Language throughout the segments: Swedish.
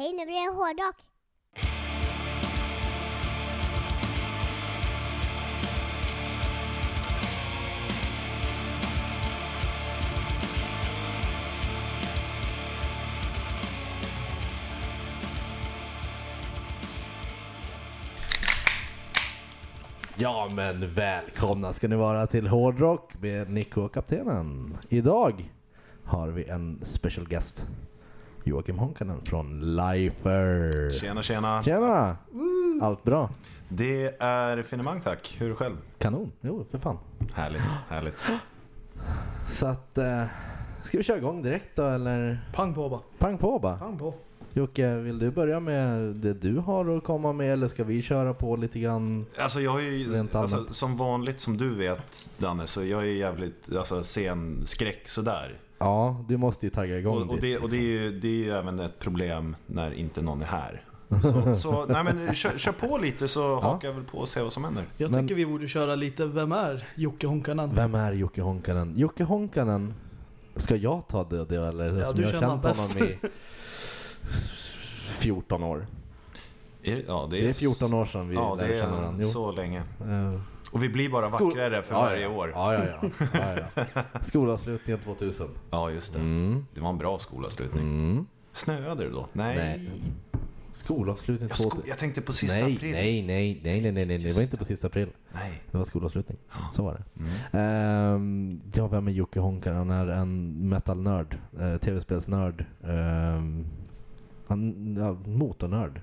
Hej, nu blir det hårdrock. Ja men välkomna ska ni vara till Hårdrock med Nico och Kaptenen. Idag har vi en special guest. Joakim Honkanen från Lifer. Tjena, tjena. Tjena! Allt bra? Det är finemang tack. Hur är det själv? Kanon. Jo, för fan. Härligt, härligt. Så att, eh, ska vi köra igång direkt då eller? Pang på bara. Pang på bara. Pang på. Jocke, vill du börja med det du har att komma med eller ska vi köra på lite grann? Alltså jag är ju, Rent alltså, allmänt. som vanligt som du vet Danne, så jag är jävligt alltså, sen skräck sådär. Ja, du måste ju tagga igång Och, och, ditt, det, och det, är liksom. ju, det är ju även ett problem när inte någon är här. Så, så nej men kör, kör på lite så hakar jag väl på och ser vad som händer. Jag Men- tycker vi borde köra lite Vem är Jocke Honkanen? Vem är Jocke Honkanen? Jocke Honkanen, ska jag ta det, det eller? Ja, som du jag har känt bäst. honom i 14 år. Är- Ja, Det är 14 år sedan vi Ja, lärde det känna varandra. är Jo. så länge. Eh, Och vi blir bara skol- vackrare för ja, varje ja. år. Ja, ja, ja. ja, ja. Skolavslutningen 2000. Ja, just det. Mm. Det var en bra skolavslutning. Mm. Snöade det då? Nej. Nej. Skolavslutning Jag, 2000. sko- jag tänkte på sista nej, april. nej, nej, nej, nej, nej, nej, det var inte på sista april. Nej. Det var skolavslutning. Så var det. Mm. Ehm, ja, vem är Jocke Honkanen? Han är en metal-nörd. Uh, Tv-spelsnörd. Um, han, ja, motornörd.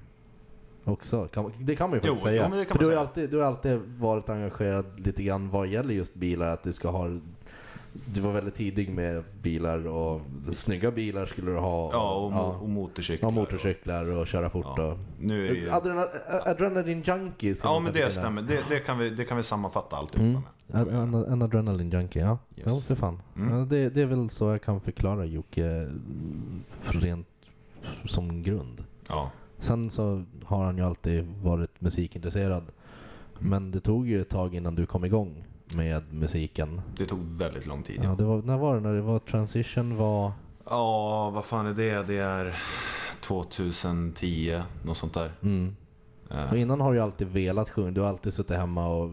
Också. Kan, det kan man ju Jo, faktiskt säga. jo, det kan För du har, ju säga. alltid, du har alltid varit engagerad lite grann vad gäller just bilar. Att du ska ha... Du var väldigt tidig med bilar och snygga bilar skulle du ha. Ja, och, mo- ja, och motorcyklar. och motorcyklar och köra fort. Ja. Och, Nu är det ju... Adrenal, adrenalin junkie. Ja, men det stämmer. Det, det, kan vi, det kan vi sammanfatta alltihopa Mm. med. En, en, en adrenalin junkie, ja. Yes. Ja, för fan. Mm. Ja, det, det är väl så jag kan förklara Jocke mm, rent som grund. Ja. Sen så har han ju alltid varit musikintresserad. Men det tog ju ett tag innan du kom igång med musiken. Det tog väldigt lång tid. Ja, det var, när var det? När det var transition var... ja vad fan är det? Det är 2010, något sånt där. Mm. Eh, Och innan har du ju alltid velat sjunga. Du har alltid suttit hemma och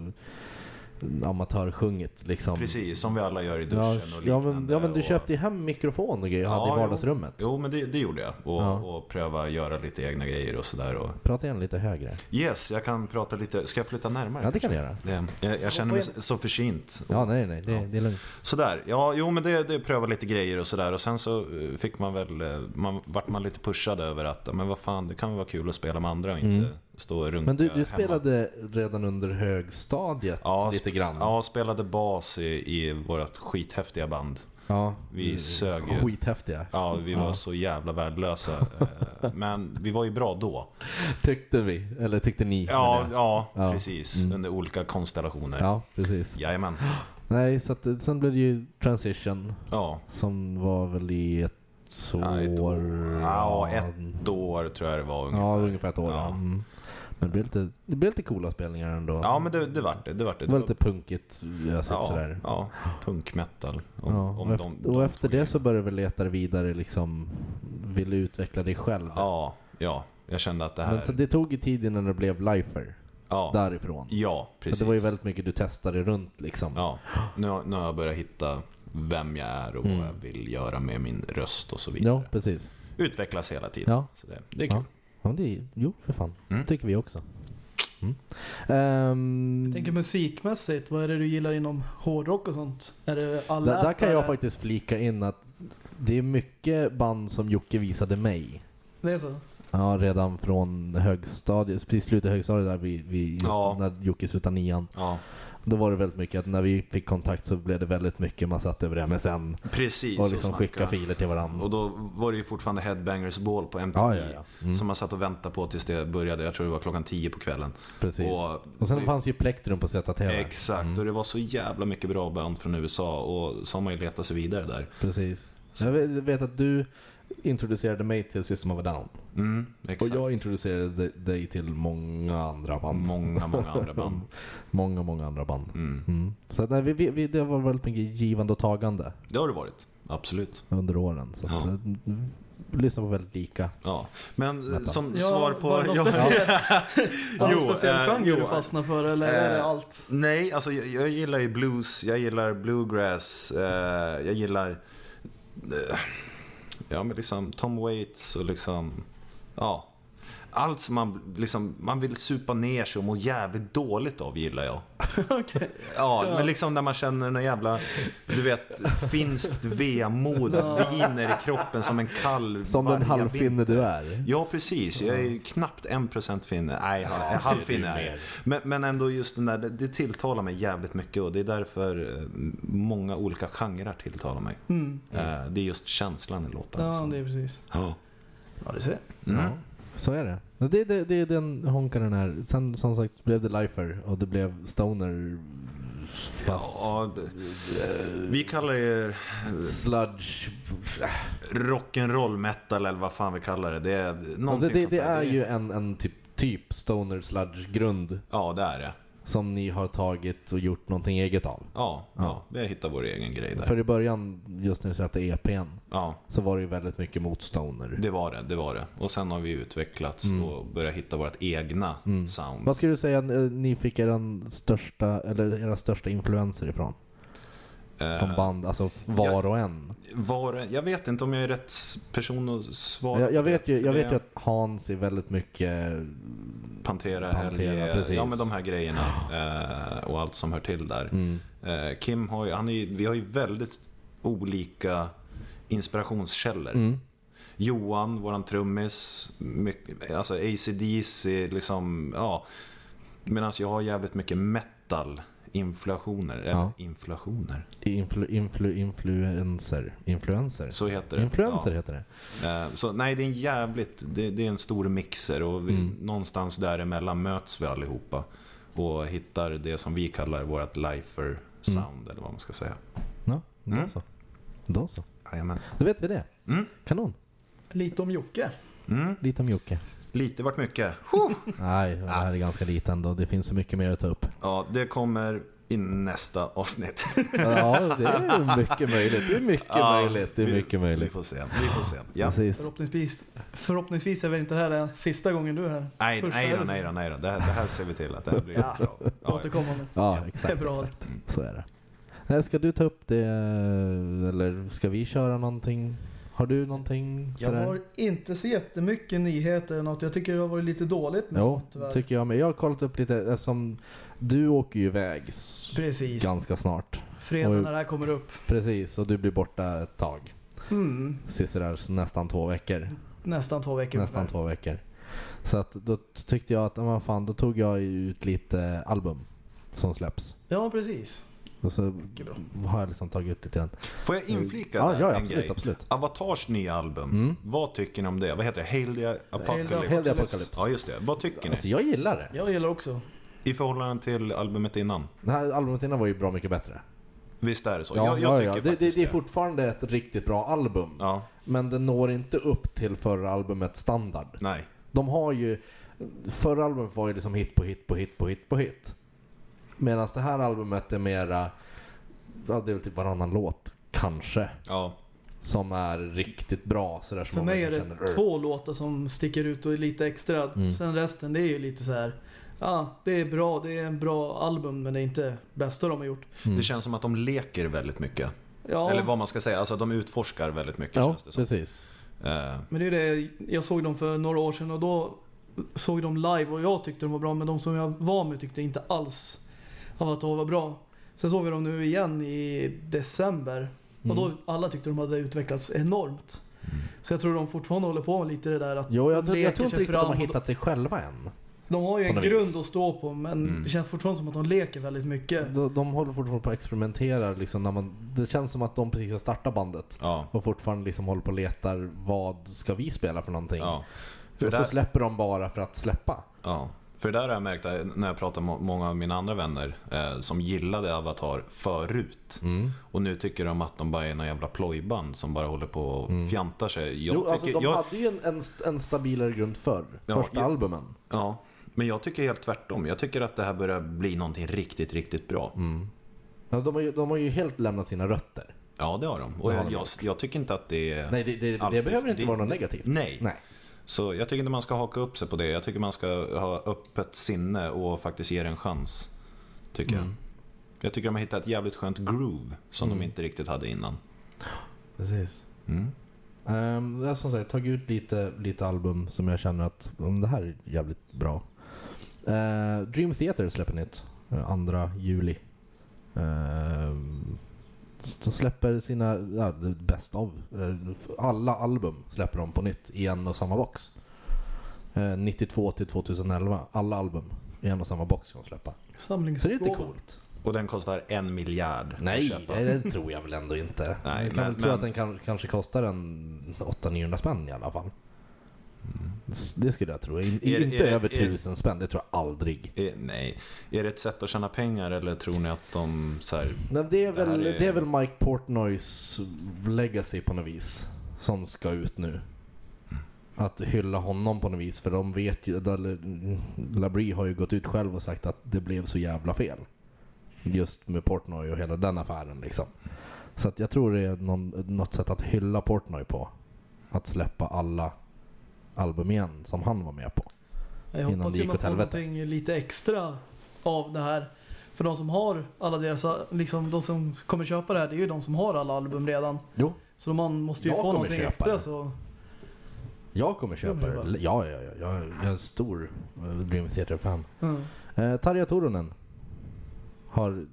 amatörsjungit liksom. Precis, som vi alla gör i duschen Ja, och ja, liknande. men, ja men du och- köpte ju hem mikrofon och grejer och hade Ja, i vardagsrummet. Jo, men det, det gjorde jag. Och, Ja. och pröva göra lite egna grejer och sådär. Och... Prata igen lite högre. Yes, jag kan prata lite. Ska jag flytta närmare? Ja, det kan du göra. Det, jag, jag känner mig så försynt. Ja, nej, nej, det, Ja. det är lugnt. Sådär, ja, jo men det, det pröva lite grejer och sådär och sen så eh, fick man väl, eh, man vart man lite pushad över att, ja, men vad fan, det kan väl vara kul att spela med andra och inte Mm. Stå och runka Men du, du hemma. spelade redan under högstadiet Ja, lite grann? Ja, spelade bas i, i vårt skithäftiga band. Ja. Vi sög ju. Skithäftiga. Ja, vi var Ja. så jävla värdelösa. eh, men vi var ju bra då. Tyckte vi, eller tyckte ni? Ja, ja, Ja. precis. Mm. Under olika konstellationer. ja, precis. Jajamän. Nej, så att, sen blev det ju Transition Ja, som var väl i ett år... Ja, ett år. Ja, ett år tror jag det var ungefär. Ja, ungefär ett år. Ja. Mm. Men det blev, lite, det blev lite coola spelningar ändå. Ja, men det, det vart det. Det, vart det. det var lite punkigt, jag sett ja, sådär. ja, punkmetal. Om, Ja, om och, de, efter, de och efter det så började vi leta vidare liksom, ville utveckla dig själv. Ja, ja. Jag kände att det här... Men så det tog ju tid innan det blev lifer ja, därifrån. ja, precis. Så det var ju väldigt mycket du testade runt liksom. Ja, nu, har- nu har jag börjat hitta vem jag är och Mm. vad jag vill göra med min röst och så vidare. Ja, precis. Utvecklas hela tiden. Ja. Så det, det är kul. Ja. Ja, det är, jo, för fan. Mm. Det tycker vi också. Mm. Ehm, Jag tänker musikmässigt, vad är det du gillar inom hårdrock och sånt? Är det alla där, där kan jag faktiskt flika in att det är mycket band som Jocke visade mig. Det är så? Ja, redan från högstadiet, precis slutet av högstadiet där vi, vi just Ja. när Jocke slutade nian. Ja, Då var det väldigt mycket att när vi fick kontakt så blev det väldigt mycket man satt över MSN precis. och och liksom skicka filer till varandra. Och då var det ju fortfarande Headbangers Ball på MTV. Ja, ja, ja. Mm. Som man satt och väntade på tills det började. Jag tror det var klockan 10 på kvällen. Precis. Och, Och, sen fanns ju Plektrum på ZTV. Exakt, Mm. och det var så jävla mycket bra band från USA och så har man ju letat sig vidare där. Precis. Jag vet, jag vet att du introducerade mig till System of a Down. Mm, exakt. Och jag introducerade dig- till många andra band. Många, många andra band. många, många andra band. Mm. Mm. Så att, nej, vi, vi, det var väldigt mycket givande och tagande Det har det varit, absolut. under åren. Så att, Ja. eh, lyssnar på väldigt lika. Ja. Men eh, Metal. som Ja, svar på... Var det någon ja, speciell, var det någon speciell eh, genre jo, du fastnar för eller är det eh, allt? Nej, alltså jag, jag gillar ju blues, jag gillar bluegrass, eh, jag gillar... Eh, ja, men liksom Tom Waits och liksom... Ja. Allt som man, liksom, man vill supa ner sig och må jävligt dåligt av gillar jag. Okej. Ja, men liksom när man känner någon jävla, du vet, finskt vemod viner i kroppen som en kall Som den halvfinne du är. Ja, precis. Jag är ju knappt en procent finne. Nej, ja, halvfinne är jag. Men, men ändå just den där, det, det tilltalar mig jävligt mycket och det är därför eh, många olika genrer tilltalar mig. Mm. Eh, Det är just känslan i låten. Ja, det är precis. Ja. Ja, du ser. Mm. Ja, så är det. Men Det, det, det är den honkaren här. Sen som sagt blev det Lifer och det blev Stoner fast Ja, vi kallar det sludge. rock'n'roll metal eller vad fan vi kallar det. Det är Ja, det, det, det är ju en, en typ, typ Stoner sludge grund Ja, det är det. Som ni har tagit och gjort någonting eget av. Ja, Ja. ja. vi har hittat vår egen grej där. För i början, just när du släppte EPn, Ja, så var det ju väldigt mycket mot Stoner. det var det, det var det. Och sen har vi utvecklats Mm. och börjat hitta vårt egna Mm. sound. Vad skulle du säga eh, ni fick era största, eller era största influenser ifrån? Som Eh, band, alltså var och en. Var, jag vet inte om jag är rätt person att svara Jag, jag vet det, ju, jag det vet ju att Hans är väldigt mycket... Pantera, Pantera, Helge, ja men de här grejerna eh, och allt som hör till där. Mm. Eh, Kim har ju, han är ju, vi har ju väldigt olika inspirationskällor. Mm. Johan, våran trummis, mycket, alltså ACDC, liksom, ja. Medan jag har jävligt mycket metal inflationer. Eller Ja. inflationer, Influ, influ, influencer. Influencer? så heter det. Influencer Ja. heter det. Eh, Så nej, det är en jävligt, det, det är en stor mixer och vi, Mm. någonstans däremellan möts vi allihopa. Och hittar det som vi kallar vårt lifer sound, eller vad man ska säga. Ja, då Mm. så. Då så. Jajamän. Då vet vi det. Mm. Kanon. Lite om Jocke. Mm. Lite om Jocke. Lite vart mycket. Nej, det här är ganska lite ändå. Det finns så mycket mer att ta upp. Ja, det kommer i nästa avsnitt. Ja, det är mycket möjligt. Det är mycket Ja, möjligt. Det är vi- mycket Vi möjligt. får se. Vi får se. Ja. Precis. Förhoppningsvis, förhoppningsvis är väl inte det här den sista gången du är här. Nej, Första nej, då, nej, då, nej då. Det, här- det här ser vi till att det här blir Ja. bra. Ja. Återkommande. Ja, Ja, exakt. det är bra. exakt. Så är det. Nej, Ska du ta upp det eller ska vi köra någonting? Har du någonting Jag sådär? har inte så jättemycket nyheter något. Jag tycker det har varit lite dåligt med Jo, sånt tycker jag med. Jag har kollat upp lite eftersom du åker ju iväg Precis. ganska snart. Fredag när det här kommer upp. Precis, och du blir borta ett tag. Mm. Sisådär nästan två veckor. Nästan två veckor Nästan två veckor. Så att då tyckte jag att, vad fan, då tog jag ut lite album som släpps. Ja, precis. Och så har jag liksom tagit ut lite grann. Får jag inflika Ja, där ja en absolut, grej? absolut. Avatars nya album. Mm. Vad tycker ni om det? Vad heter det? Hail the Apocalypse? Hail the Apocalypse. Ja, just det. Vad tycker ni? Alltså jag gillar det. Jag gillar också. I förhållande till albumet innan? Det här albumet innan var ju bra mycket bättre. Visst är det så? Ja, jag, jag ja, tycker ja. Det, det, det är fortfarande ett riktigt bra album. Ja, Men det når inte upp till förra albumets standard. nej. De har ju... Förra albumet var ju liksom hit på hit på hit på hit på hit. Medan det här albumet är mera... Ja, det är väl typ varannan låt. Kanske. Ja, Som är riktigt bra. Sådär som För mig är det känner, två låtar som sticker ut och är lite extra. Mm. Sen resten det är ju lite så här. Ja, det är bra. Det är en bra album men det är inte bästa de har gjort. Mm. det känns som att de leker väldigt mycket. Ja, Eller vad man ska säga, alltså de utforskar väldigt mycket Ja, känns det som. precis. Eh, men det är det. Jag såg dem för några år sedan och då såg de live och jag tyckte de var bra men de som jag var med tyckte inte alls Avatar var bra. Sen såg vi dem nu igen i december och då Mm. alla tyckte de hade utvecklats enormt. Så jag tror de fortfarande håller på med lite det där att Jo, jag, de jag, tror inte riktigt att de har hittat sig själva än. De har ju en grund vis. att stå på men Mm. det känns fortfarande som att de leker väldigt mycket. De, de håller fortfarande på att experimentera. Liksom, när man, det känns som att de precis har startat bandet. ja, Och fortfarande liksom håller på och letar vad ska vi spela för någonting. ja. För och så där, släpper de bara för att släppa. ja. För där har jag märkt eh, när jag pratar med många av mina andra vänner eh, som gillade Avatar förut. Mm. Och nu tycker de att de bara är en jävla plojband som bara håller på och Mm. fjantar sig. Jag jo, tycker, alltså, de jag, hade ju en, en, en stabilare grund förr. Ja, Första jag- albumen. ja, men jag tycker helt tvärtom. Jag tycker att det här börjar bli någonting riktigt, riktigt bra. Mm. Alltså, de, har ju, de har ju helt lämnat sina rötter. Ja, det har de. Och Det jag, jag, jag tycker inte att det är... Nej, det, det, det behöver inte det- vara något det- negativt. Nej. Nej. Så jag tycker inte man ska haka upp sig på det. Jag tycker man ska ha öppet sinne och faktiskt ge det en chans. Tycker Mm. jag. Jag tycker de har hittat ett jävligt skönt groove som Mm. de inte riktigt hade innan. Precis. Mm. Um, jag har som sagt tagit ut lite, lite album som jag känner att um, det här är jävligt bra. Eh, Dream Theater släpper nytt. eh, 2 juli. Ehm, de släpper sina, ja, bäst av. eh, alla album släpper de på nytt i en och samma box. Eh, 92 till 2011. Alla album i en och samma box ska de släppa. Så det är lite coolt. Och den kostar en miljard att Nej, köpa. det, det tror jag väl ändå inte. Nej, jag kan men- väl tro men- att den kan, kanske kostar en 800-900 spänn i alla fall. S- Det skulle jag tro. In, Är- inte är det- över är- tusen spänn, det tror jag aldrig. Nej. Är det ett sätt att tjäna pengar eller tror ni att de så här, Men det är, Det väl, är- det är väl Mike Portnoys legacy på något vis. Som ska ut nu. Att hylla honom på något vis. För de vet ju, Labrie har ju gått ut själv och sagt att det blev så jävla fel. Just med Portnoy och hela den affären liksom. Så att jag tror det är någon, något sätt att hylla Portnoy på. Att släppa alla album igen som han var med på. Jag innan hoppas det gick man får helvete. någonting lite extra av det här. För de som har alla deras, liksom de som kommer köpa det här, det är ju de som har alla album redan. Jo, Så man måste ju Jag få någonting extra det. så... jag kommer köpa Ja, men det. Ja, ja, ja. Jag, jag är en stor eh, Dream Theater-fan. Mm. Eh, Tarja Turunen har,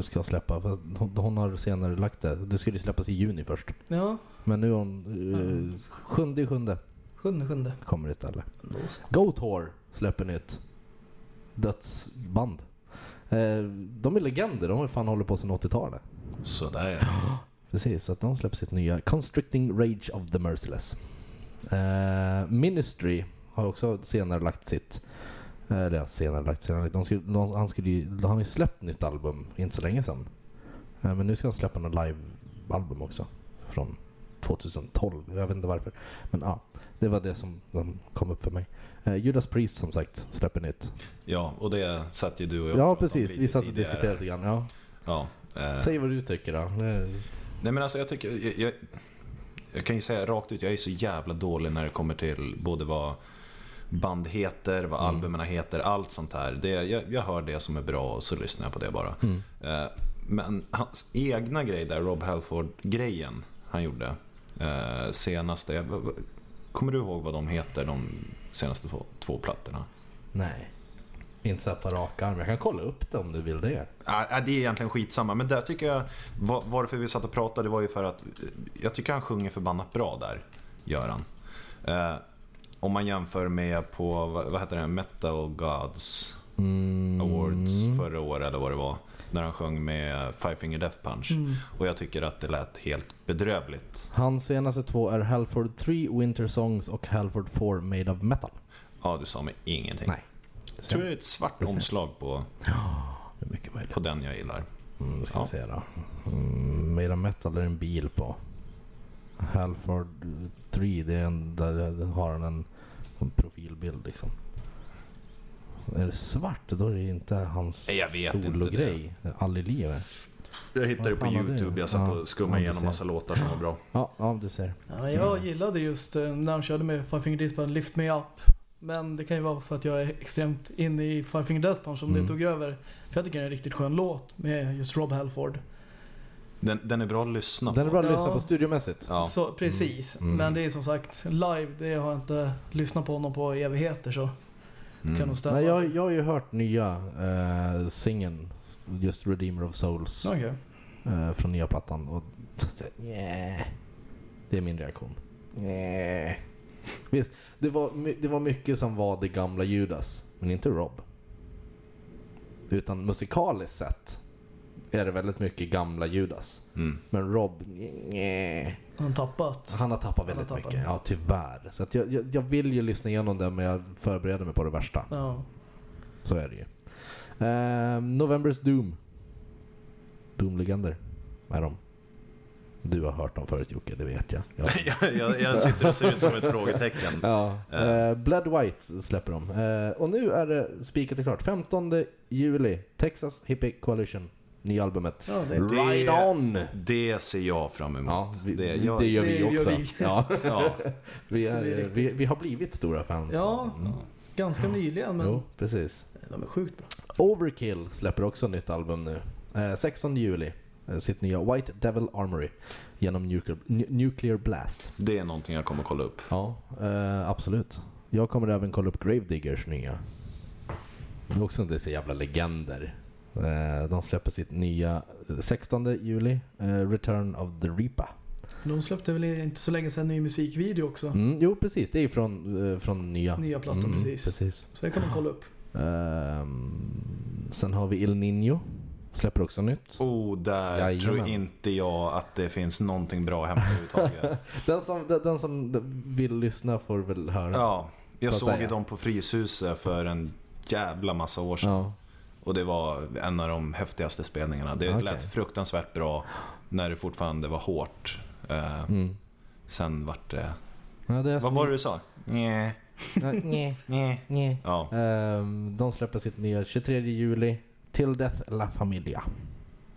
ska släppa, hon, hon har senare lagt det. Det skulle släppas i juni först. Ja, Men nu är hon, eh, Mm. sjunde i sjunde sjunde, sjunde. kommer. Då så. Goat släpper nytt. Dödsband. Eh, de är legender, de har fan hållit på sedan 80-talet. sådär Precis, så att de släpper sitt nya Constricting Rage of the Merciless. Eh, Ministry har också senare lagt sitt eh, eller ja, senare lagt senare. De skulle, de, han, skulle ju, han har ju släppt nytt album inte så länge sedan. Eh, men nu ska han släppa något live-album också. Från 2012. Jag vet inte varför. Men ja, det var det som kom upp för mig. Eh, Judas Priest som sagt släpper nytt. Ja, och det satt ju du och jag Ja precis, vi satt och diskuterade lite grann. Ja. Ja, eh, Säg vad du tycker då. Nej men alltså jag tycker, jag, jag, jag kan ju säga rakt ut, jag är så jävla dålig när det kommer till både vad band heter, vad Mm. albumen heter, allt sånt här. Det, jag, jag hör det som är bra och så lyssnar jag på det bara. Mm. Eh, men hans egna grej där, Rob Halford-grejen han gjorde eh, senaste, kommer du ihåg vad de heter, de senaste två, två plattorna? Nej. Inte så på rak arm. Jag kan kolla upp det om du vill det. Ja, det är egentligen skitsamma, men där tycker jag, var, varför vi satt och pratade var ju för att eh, jag tycker han sjunger förbannat bra där, gör han. Eh, om man jämför med på, vad heter det, Metal Gods Mm. Awards förra året eller vad det var. När han sjöng med Five Finger Death Punch. Mm. Och jag tycker att det lät helt bedrövligt. Hans senaste två är Halford 3 Winter Songs och Halford 4 Made of Metal. Ja, du sa mig ingenting. Nej. Jag tror det är ett svart omslag på, möjligt. på den jag gillar. Mm, ska Ja. se då. Mm, Made of Metal är en bil på. Halford 3, det är en, där har han en, en profilbild liksom. Är det svart, då är det inte hans Jag vet sologrej. All i livet. Jag hittade det på det? YouTube. Jag satt Ja, och skummade ja, igenom massa låtar som var bra. Ja, ja, du ser. Ja, jag gillade just eh, när de körde med Five Finger Death Punch, Lift Me Up. Men det kan ju vara för att jag är extremt inne i Five Finger Death Punch som Mm. det tog över. För jag tycker det är en riktigt skön låt med just Rob Halford. Den, den är bra att lyssna Den är på. bra att Ja. lyssna på studiomässigt. Ja. Så, precis. Mm. Men det är som sagt live, det har jag inte lyssnat på honom på evigheter så kan Mm. nog stämma. Nej, jag, jag har ju hört nya uh, singeln, just Redeemer of Souls, Okej. eh, från nya plattan. Och, yeah. Det är min reaktion. Yeah. Visst, det var, det var mycket som var det gamla Judas, men inte Rob. Utan musikaliskt sett är det väldigt mycket gamla Judas. Mm. Men Rob, yeah. Han har tappat. han har tappat Han har väldigt tappat. mycket. Ja, tyvärr. Så att jag, jag, jag vill ju lyssna igenom det, men jag förbereder mig på det värsta. Ja. Så är det ju. Ehm, Novembers Doom. Doom-legender är de. Du har hört dem förut Jocke, det vet jag. Ja. jag, jag, jag sitter och ser ut som ett frågetecken. ja. Eh. Eh, Blood White släpper de. Eh, och nu är det spikat och klart. 15 juli, Texas Hippie Coalition. Nya albumet. Ja, det Ride On! Det ser jag fram emot. Ja, vi, det, det, jag, gör vi det gör också. vi. Ja. ja. Vi, är, har blivit stora fans. Ja, Mm. ganska nyligen men Jo, precis. de är sjukt bra. Overkill släpper också nytt album nu. Eh, 16 juli. Eh, sitt nya White Devil Armory. Genom Nuclear, Nu- Nuclear Blast. Det är någonting jag kommer kolla upp. Ja, eh, absolut. Jag kommer även kolla upp Gravediggers nya. Det är också inte så jävla legender. Eh, de släpper sitt nya eh, 16 juli. Eh, Return of the Reaper. De släppte väl inte så länge sedan en ny musikvideo också. Mm, jo, precis. Det är ju från, eh, från nya. Nya plattan, Mm, precis. precis. Så det kan man kolla upp. Ehm, sen har vi Il Nino. Släpper också nytt. Oh, där Jajamän. tror inte jag att det finns någonting bra hämta överhuvudtaget. Den som, den, den som vill lyssna får väl höra. ja, jag såg ju dem på Fryshuset för en jävla massa år sedan. Ja. Och det var en av de häftigaste spelningarna. Det Okej. lät fruktansvärt bra när det fortfarande var hårt. Eh, Mm. sen vart det... Ja, det Vad var det du sa? Nja, Nej, nja. nej. Ja, Ehm, de släpper sitt nya 23 juli. Till Death La Familia.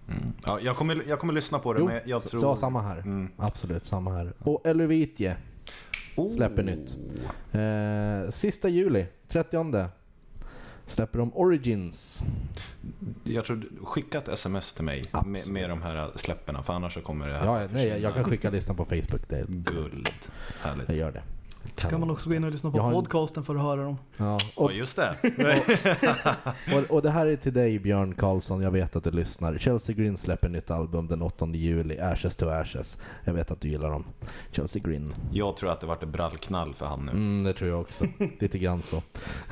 mm. ja jag, kommer, jag kommer lyssna på det, Jo, men jag tror... så samma här. Mm. Absolut, samma här. Och Eluvitje släpper Oh. nytt. Eh, sista juli, 30 släpper de Origins. Jag tror, skicka ett sms till mig med, med de här släpperna, för annars så kommer det här Ja, nej, jag kan skicka listan på Facebook. Det är, Guld. Härligt. jag gör det. Så kan man också gå in och lyssna på har en- podcasten för att höra dem. Ja, Ja, och, just det. och, och det här är till dig Björn Karlsson, jag vet att du lyssnar. Chelsea Green släpper nytt album den 8 juli, Ashes to Ashes. Jag vet att du gillar dem. Chelsea Green. Jag tror att det vart ett brallknall för han nu. Mm, det tror jag också. Lite grann så.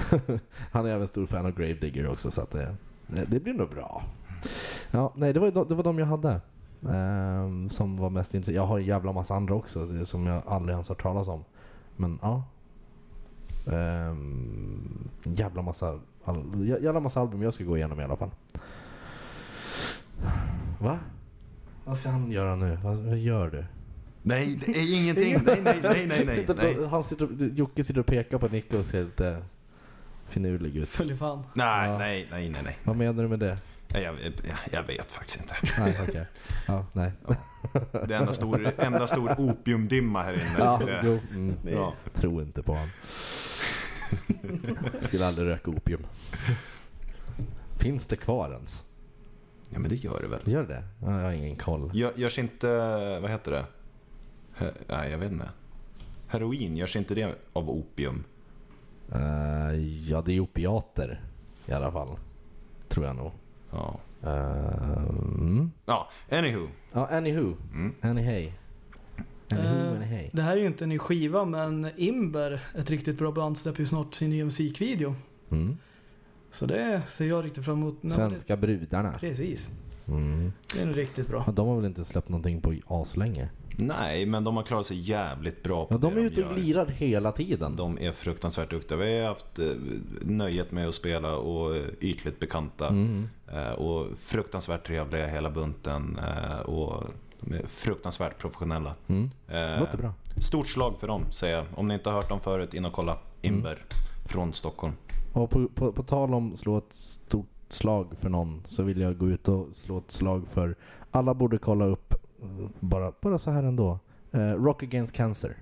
Han är även stor fan av Gravedigger också, så att det, det det blir nog bra. Ja, nej, det var, de- det var de jag hade. ehm, som var mest intressant. Jag har en jävla massa andra också, som jag aldrig ens hört talas om. Men ja. Um, jävla massa, all, jävla massa album jag ska gå igenom i alla fall. Va? Vad ska han göra nu? Vad, vad gör du? Nej, det är ingenting. Nej, nej, nej, nej, nej. sitter, nej. Han sitter, Jocke sitter och pekar på Nicke och ser lite finurlig ut. Följ fan. Nej, Ja. nej, nej, nej, nej. Vad menar du med det? Jag, jag, jag vet faktiskt inte. Nej, okej. Ja, nej. Det är enda stor, enda stor opiumdimma här inne. Ja, jo, mm, Ja. Tro inte på honom. Skulle aldrig röka opium. Finns det kvar ens? ja, men det gör det väl. Gör det? Ja, Jag har ingen koll. Gör, görs inte, vad heter det? He, nej, jag vet inte. Heroin, görs inte det av opium? Eh, ja, det är opiater i alla fall. Tror jag nog. Ja. Uh, mm. Ja, anywho. Ja, anywho. Mm. Anyhey. Anywho, Eh, anyhey. Det här är ju inte en ny skiva men Imber, ett riktigt bra band, släpper ju snart sin nya musikvideo. Mm. Så det ser jag riktigt fram emot. Nej, men det- Svenska brudarna. Precis. Mm. Det är nog riktigt bra. Ja, de har väl inte släppt någonting på aslänge? Nej, men de har klarat sig jävligt bra på Ja, de det är ute och gör. glirar hela tiden. De är fruktansvärt duktiga. Vi har haft eh, nöjet med att spela och eh, ytligt bekanta. Mm. Eh, Och fruktansvärt trevliga hela bunten. Och de är fruktansvärt professionella. Mm. Låter bra. Stort slag för dem, säger jag. Om ni inte har hört dem förut, in och kolla. Imber från Stockholm. Och på, på, på tal om slå ett stort slag för någon så vill jag gå ut och slå ett slag för alla borde kolla upp mm, bara, bara så här ändå. Eh, Rock Against Cancer.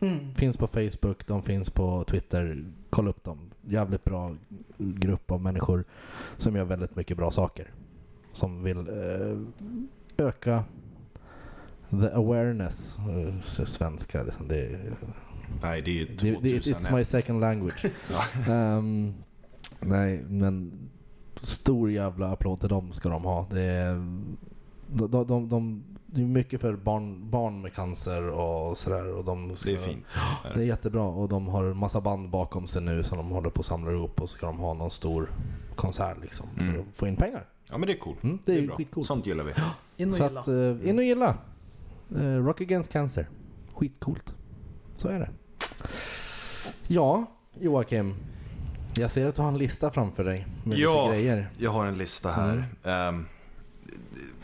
Mm. Finns på Facebook, de finns på Twitter. Kolla upp dem. Jävligt bra grupp av människor som gör väldigt mycket bra saker. Som vill eh, öka the awareness. Eh, svenska liksom. Det, är- Nej, det är det, 2001. det, it's my second language. Ehm, nej, men stor jävla applåd till dem ska de ha. Det är, de, de, de, de, det är mycket för barn, barn med cancer och sådär. Och de ska, Det är fint. Det är jättebra och de har en massa band bakom sig nu som de håller på att samla ihop och så ska de ha någon stor konsert liksom för Mm. att få in pengar. Ja, men det är coolt. Mm, det är, bra. skitcoolt. Sånt gillar vi. In och Så gilla. att, eh, in och gilla. Eh, Rock Against Cancer. Skitcoolt. Så är det. Ja, Joakim. Jag ser att du har en lista framför dig med Ja. lite grejer. Jag har en lista här. Ehm,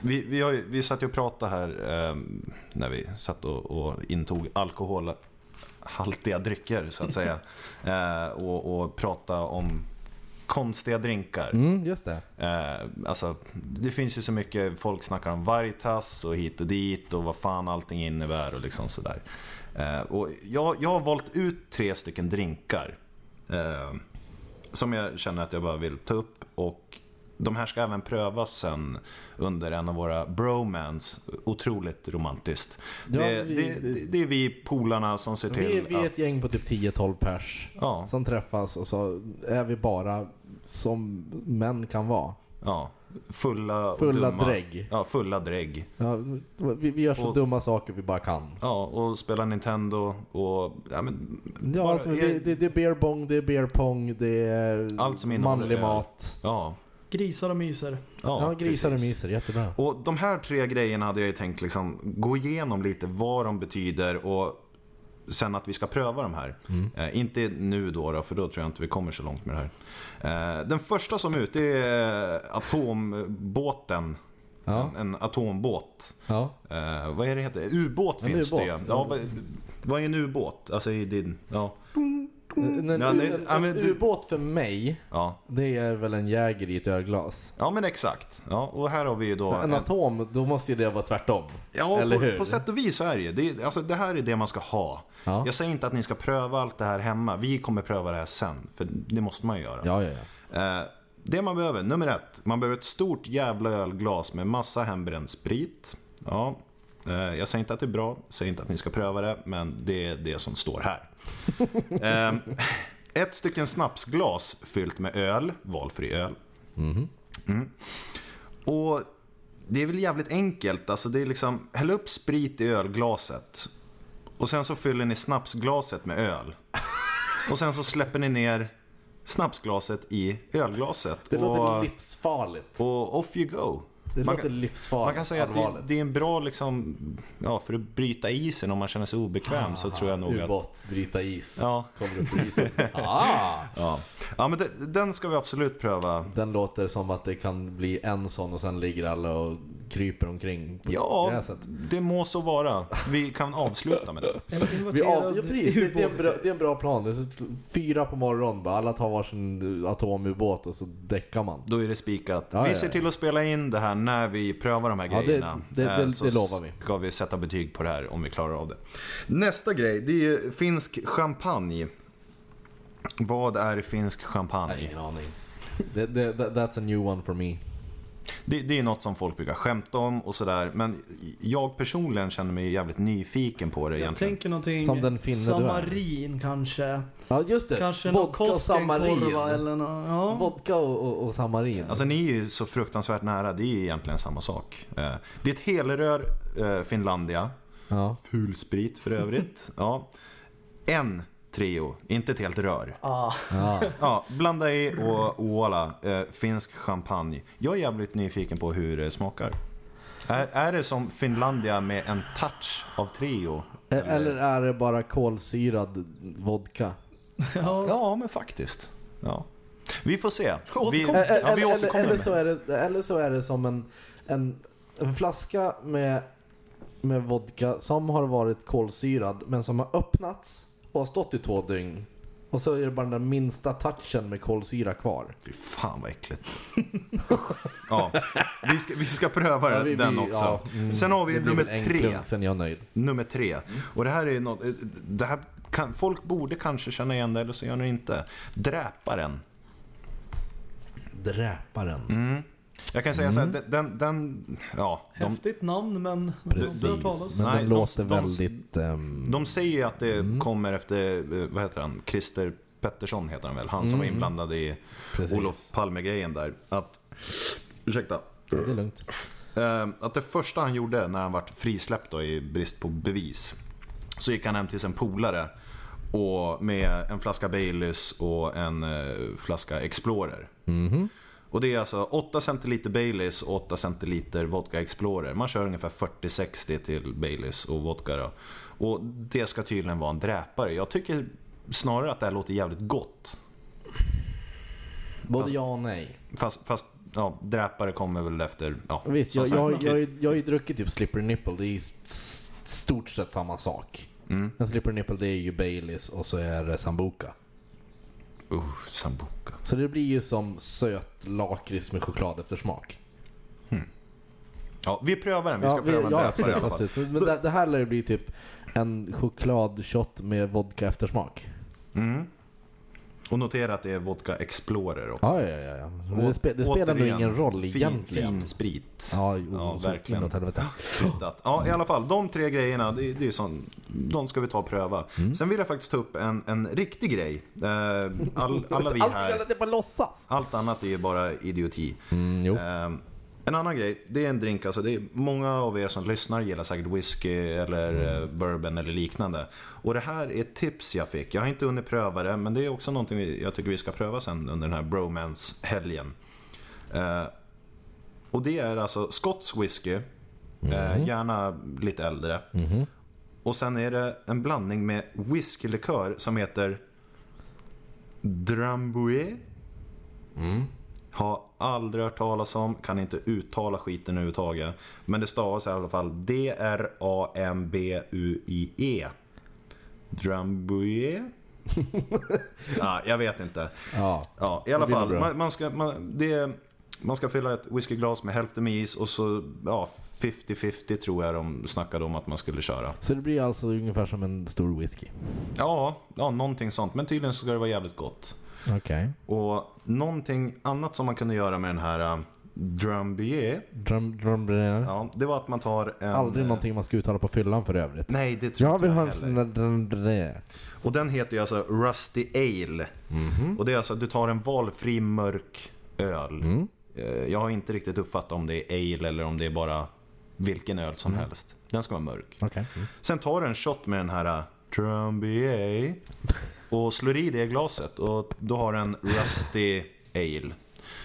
vi, vi, har, vi satt ju och pratade här ehm, när vi satt och, och intog alkoholhaltiga drycker så att säga. Eh, och, och pratade om konstiga drinkar. Mm, just det. Eh, alltså, det finns ju så mycket, folk snackar om Vargtass och hit och dit och vad fan allting innebär och liksom sådär. Eh, och jag, jag har valt ut tre stycken drinkar. Eh, som jag känner att jag bara vill ta upp och de här ska även prövas sen under en av våra bromans. Otroligt romantiskt. Ja, det, vi- det, det, det är vi polarna som ser till Vi, vi är att... ett gäng på typ 10-12 pers Ja, som träffas och så är vi bara som män kan vara. ja, fulla och Fulla dumma. drägg. Ja, fulla drägg. Ja, vi, vi gör så Och- dumma saker vi bara kan. Ja, och spela Nintendo och... Ja, men, Ja, bara- allt med- det, det, det är beer bong, det är beer pong, det är Allt som manlig mat. ja, Grisar och myser. ja, Ja, grisar och precis. myser, jättebra. Och de här tre grejerna hade jag ju tänkt liksom gå igenom lite vad de betyder och sen att vi ska pröva de här. Mm. Eh, inte nu då, då, för då tror jag inte vi kommer så långt med det här. Eh, den första som är ute är atombåten. Ja, En, en atombåt. ja. Eh, vad är det heter? Ubåt En finns det ju. ubåt. Ja, vad, vad är en ubåt? Alltså i din... Ja. En, en, Ja, det- en, ja, men en det- ubåt för mig, Ja. det är väl en jäger i ett ölglas. ja, men exakt. Ja, och här har vi ju då... En atom, då måste ju det vara tvärtom. Ja, Eller på, hur? på sätt och vis så är det ju. Det, är- alltså, det här är det man ska ha. Ja, Jag säger inte att ni ska pröva allt det här hemma. Vi kommer pröva det här sen. För det måste man ju göra. ja, ja. ja. Eh, det man behöver, nummer ett. Man behöver ett stort jävla ölglas med massa hembränd sprit. Ja, jag säger inte att det är bra, säger inte att ni ska pröva det, men det är det som står här. Eh, ett stycken snapsglas fyllt med öl, valfri öl. Mhm. Mm. Och det är väl jävligt enkelt. Alltså det är liksom, häll upp sprit i ölglaset. Och sen så fyller ni snapsglaset med öl. Och sen så släpper ni ner snapsglaset i ölglaset. Det låter och, livsfarligt. och off you go. Det man låter livsfarligt. Man kan säga att det, det är en bra liksom, ja, för att bryta isen om man känner sig obekväm så tror jag nog att... Ubåt, bryta is. Ja, Kommer upp ur isen. ah! ja. ja men det, den ska vi absolut pröva. Den låter som att det kan bli en sån och sen ligger alla och kryper omkring på Ja, gräset. det må så vara. Vi kan avsluta med det. Vi av, ja, precis. Det, det, är en bra, det är en bra plan. Det är fyra på morgonen bara. Alla tar varsin atomubåt och så däckar man. Då är det spikat. Ja, vi ja, ser ja. till att spela in det här när vi prövar de här Ja, det- grejerna. det- Eh, det- så det lovar vi. ska vi sätta betyg på det här om vi klarar av det. Nästa grej, det är ju finsk champagne. Vad är finsk champagne? Ingen aning. Det, det, that- that's a new one for me. Det, det är något som folk brukar skämta om och sådär. Men jag personligen känner mig jävligt nyfiken på det Jag egentligen. tänker någonting Som den finne du är. samarin kanske. Ja just det. Kanske någon Vodka och samarin. Koskenkorva eller nå ja. Vodka och, och, och samarin. Alltså ni är ju så fruktansvärt nära, det är ju egentligen samma sak. Eh, Det är ett helrör eh, Finlandia. ja. Fulsprit för övrigt. Ja. En Trio, inte ett helt rör. Ah, Ja. Ja, blanda i och voilà, eh, finsk champagne. Jag är jävligt nyfiken på hur det smakar. Är, är det som Finlandia med en touch av Trio? E- Eller är det bara kolsyrad vodka? ja. Ja, men faktiskt. Ja. Vi får se. Vi. E- e- ja, vi eller, eller, så är det, eller så är det som en, en, en flaska med, med vodka som har varit kolsyrad men som har öppnats och har stått i två dygn. Och så är det bara den där minsta touchen med kolsyra kvar. Fy fan vad äckligt. ja, vi ska, vi ska pröva Ja, vi- den vi- också. ja, mm, Sen har vi nummer tre. klunk, sen är jag nöjd. Nummer tre. Och det här är något, det här kan, folk borde kanske känna igen det eller så gör ni inte. Dräparen. Dräparen. Mm. Jag kan säga så här, den, den, den ja, de, Häftigt namn men Precis. Men Nej, den de- låter de- väldigt... ehm, de säger ju att det Mm. kommer efter, eh, vad heter han, Christer Pettersson heter han väl, han som var Mm. inblandad i precis. Olof Palme-grejen där. Att, ursäkta, det är lugnt. Eh, att det första han gjorde när han vart frisläppt då, i brist på bevis. Så gick han hem till sin polare och med en flaska Baileys och en eh, flaska Explorer. Mhm. Och det är alltså 8 centiliter Baileys och 8 centiliter vodka Explorer. Man kör ungefär 40-60 till Baileys och vodka då. Och det ska tydligen vara en dräpare. Jag tycker snarare att det här låter jävligt gott. Både Fast- ja och nej. Fast, fast ja, dräpare kommer väl efter... Ja, Visst, jag, jag, jag, jag har ju druckit typ Slippery Nipple. Det är i stort sett samma sak. Mm. En Slippery Nipple det är ju Baileys och så är det Sambuca. Uh, sambuca. Så det blir ju som söt lakrits med choklad efter smak. Ja, vi prövar den. Vi ska pröva en ja, i alla fall. Men det, det här lär ju bli typ en chokladshot med vodka eftersmak. Mm. Och notera att det är Vodka Explorer också. Ja, ja, ja. ja. Men det, spe, det spelar nog ingen roll fin, egentligen. Fin sprit. Ja, jo, Ja, verkligen. inåt helvete. Ja, i alla fall. De tre grejerna, det, det är sån, de ska vi ta och pröva. Mm. Sen vill jag faktiskt ta upp en, en riktig grej. Eh, All, alla vi Allt här, annat är bara låtsas. allt annat är ju bara idioti. Mm. Eh, en annan grej, det är en drink, alltså det är många av er som lyssnar gillar säkert whisky eller Mm. eh, bourbon eller liknande. Och det här är ett tips jag fick. Jag har inte hunnit pröva det, men det är också någonting jag tycker vi ska pröva sen under den här bromance-helgen. Eh, och det är alltså skotsk whisky, eh, gärna lite äldre. Mhm. Och sen är det en blandning med whiskylikör som heter Drambuie. Har aldrig hört talas om, kan inte uttala skiten överhuvudtaget. Men det stavas i alla fall D-R-A-M-B-U-I-E. Drambuie? ja, jag vet inte. Ja. Ja, i alla fall. Man, man, ska, man, det, man ska fylla ett whiskyglas med hälften med is och så ja, 50-50 tror jag de snackade om att man skulle köra. Så det blir alltså ungefär som en stor whisky. Ja, ja någonting sånt. Men tydligen så ska det vara jävligt gott. Okej. Och någonting annat som man kunde göra med den här uh, Drambier, Drum, drum, drum. ja, det var att man tar en... Aldrig eh, någonting man ska uttala på fyllan för övrigt. Nej, det tror Jag inte vill jag ha en heller. sån där drum, drum. Och den heter ju alltså Rusty Ale. Mhm. Och det är alltså att du tar en valfri mörk öl. Mm. Eh, Jag har inte riktigt uppfattat om det är ale eller om det är bara vilken öl som Mm. helst. Den ska vara mörk. Mm. Sen tar du en shot med den här uh, Drambier och slår i det glaset och då har en Rusty Ale.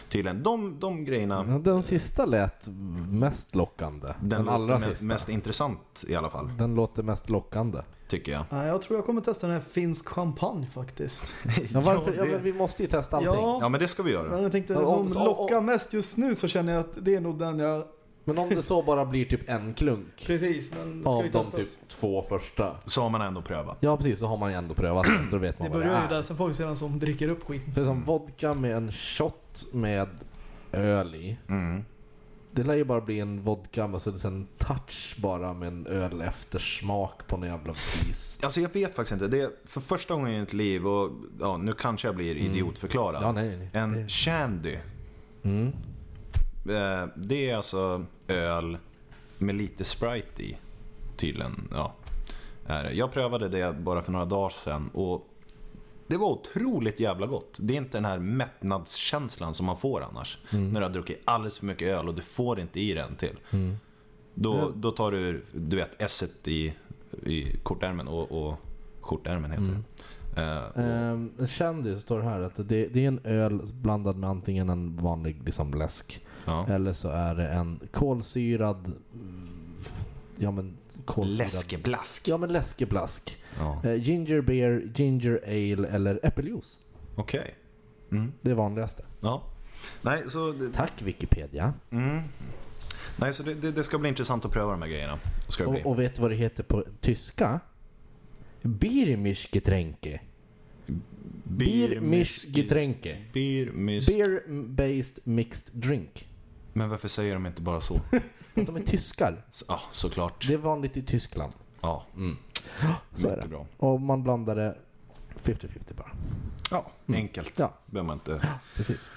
Tydligen. De, de grejerna, Ja, Den sista lät mest lockande. Den, den, allra me- sista. mest intressant i alla fall, Den låter mest lockande. tycker jag. Nej, jag tror jag kommer testa den här finsk champagne faktiskt. Ja, varför? Ja, Ja, det- men vi måste ju testa allting. Ja. Ja, men det ska vi göra. Men jag tänkte, som om- lockar mest just nu så känner jag att det är nog den jag... Men om det så bara blir typ en klunk Precis, men ska av vi de testa? typ två första. Så har man ändå prövat. Ja precis, så har man ju ändå prövat det. Så då vet man Det vad det börjar ju är. där, sen får vi se vem som dricker upp skiten. För som vodka med en shot med öl i. Mm. Det lär ju bara bli en vodka med så det är en touch bara med en öl eftersmak på någon jävla vis. Alltså jag vet faktiskt inte. Det är för första gången i mitt liv och ja, nu kanske jag blir idiotförklarad. Ja, nej, nej. En Det- shandy. Mm. Eh, Det är alltså öl med lite Sprite i. Tydligen, ja. Jag prövade det bara för några dagar sedan och det var otroligt jävla gott. Det är inte den här mättnadskänslan som man får annars. När du har druckit alldeles för mycket öl och du får inte i den till. Mm. Då, då tar du, du vet, esset i, i kortärmen och, och skjortärmen heter Mm. det. Eh, och, Um, kändis står här att det, det är en öl blandad med antingen en vanlig liksom, läsk ja. eller så är det en kolsyrad... mm, Ja men kolsyrad... Läskeblask. Ja men läskeblask. Ja. Eh, ginger beer, ginger ale eller äppeljuice. Okej. Mm. Det är vanligaste. Ja. Nej, så, Tack Wikipedia. mm. Nej, så det, det, det ska bli intressant att pröva de här grejerna. Ska det bli. Och, och vet du vad det heter på tyska? Biermischgetränke. Biermischgetränke. Biermisch... Beer-based mixed drink. Men varför säger de inte bara så? För att de är tyskar. Så- Ja, såklart. Det är vanligt i Tyskland. Ja, Mm. Så är mycket det. bra. Och man blandar det 50-50 bara. Ja, Mm. enkelt. Ja. Behöver man inte... Precis.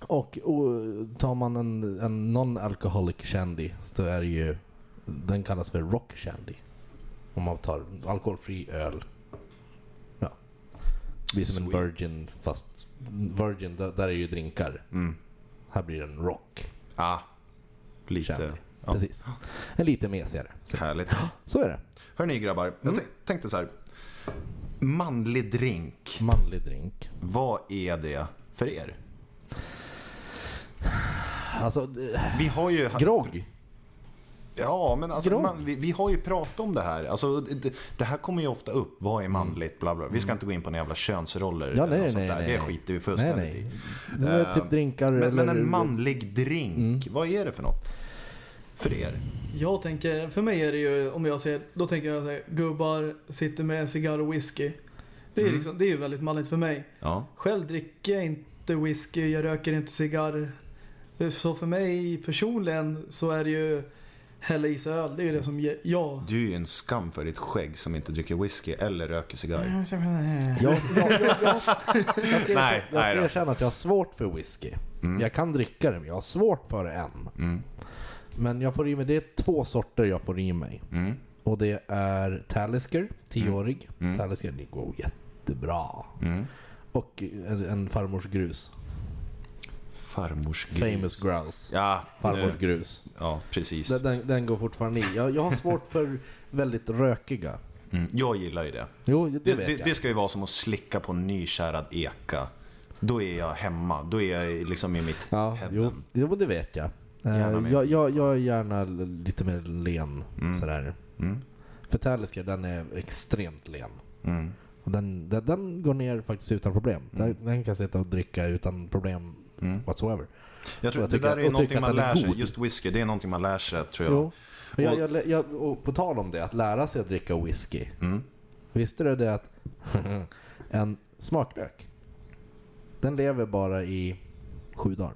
Och, och tar man en, en non-alcoholic shandy så är det ju, den kallas för rock shandy. Om man tar alkoholfri öl. Ja. Det blir som en virgin fast virgin, där, där är ju drinkar. Mm. Här blir det en rock Ah, lite. Ja. Precis. En lite mesigare. Så, Härligt. så är det. Hörni grabbar, jag Mm. tänk- tänkte så här. Manlig drink, Manlig drink. vad är det för er? Alltså, Vi har ju... grogg. Ja, men alltså, man, vi, vi har ju pratat om det här. Alltså, det, det här kommer ju ofta upp. Vad är Mm. manligt? Bla, bla. Vi ska inte gå in på några jävla könsroller. Ja, eller nej, nej, där. nej, Det nej. skiter vi Nej, fullständigt nej. i. Det är Eh, typ drinkar Men, eller... men en manlig drink, Mm. vad är det för något? För er? Jag tänker, för mig är det ju, om jag ser, då tänker jag här, gubbar sitter med cigarr och whisky. Det är, Mm. liksom, det är ju väldigt manligt för mig. Ja. Själv dricker jag inte whisky, jag röker inte cigarr. Så för mig personligen så är det ju hälla i sig öl. Det är ju det som jag... Du är ju en skam för ditt skägg som inte dricker whisky eller röker cigarr. Jag, jag, jag, jag, jag ska, Nej, jag ska erkänna att jag har svårt för whisky. Mm. Jag kan dricka det, men jag har svårt för det än. Mm. Men jag får i mig, det är två sorter jag får i mig. Mm. Och det är Talisker, 10-årig. Mm. Talisker, det går jättebra. Mm. Och en, en farmors grus. Farmors grus. Famous grouse. Ja, Farmors grus. ja, precis. Den, den, den går fortfarande i. Jag, jag har svårt för väldigt rökiga. Mm. Jag gillar ju det. Jo, det, Det, vet det, jag. det ska ju vara som att slicka på en nykärad eka. Då är jag hemma. Då är jag liksom i mitt Ja, heaven. jo, det vet jag. Eh, jag, jag. Jag är gärna lite mer len. Mm. Sådär. Mm. För Talisker, den är extremt len. Mm. Den, den, den går ner faktiskt utan problem. Den, den kan sitta och dricka utan problem Mm. whatsoever. Jag tror Och det där är och någonting man att lär sig. god. Just whisky, det är någonting man lär sig tror jag. Jo. Men Jag, Och- jag, jag, och på tal om det, att lära sig att dricka whisky. Mm. Visste du det att en smaklök, den lever bara i sju dagar.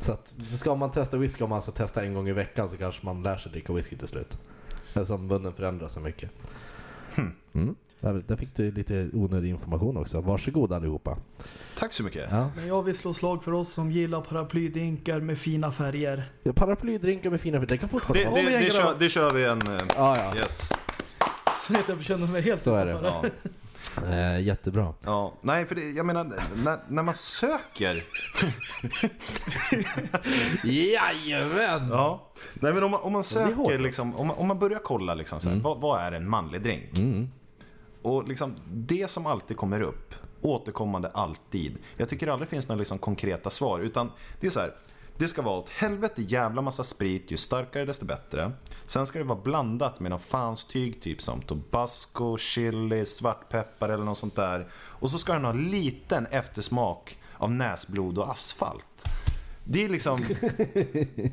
Så att ska man testa whisky, om man ska testa en gång i veckan så kanske man lär sig dricka whisky till slut. Eftersom munnen förändras så mycket. Mm. Där, där fick du lite onödig information också. Varsågod allihopa. Tack så mycket. Ja. Men jag vill slå slag för oss som gillar paraplydinkar med fina färger. Paraplydrinkar med fina det kan fortfarande Det, det, det, grabbar. kör, det kör vi en... eh, Ja, ja. Yes. Så att jag känner mig helt Så är det. Ja. Eh, jättebra. Ja, nej för det, jag menar, när, när man söker... Jajamän! Ja. Nej men om man, om man det söker liksom, om man, om man börjar kolla liksom så här, vad, vad är en manlig drink? Mm. Och liksom det som alltid kommer upp, återkommande alltid. Jag tycker aldrig det finns några liksom konkreta svar, utan det är så här. Det ska vara åt helvete jävla massa sprit, ju starkare desto bättre. Sen ska det vara blandat med någon fanstyg typ som Tobasco, chili, svartpeppar eller något sånt där. Och så ska den ha liten eftersmak av näsblod och asfalt. Det är liksom...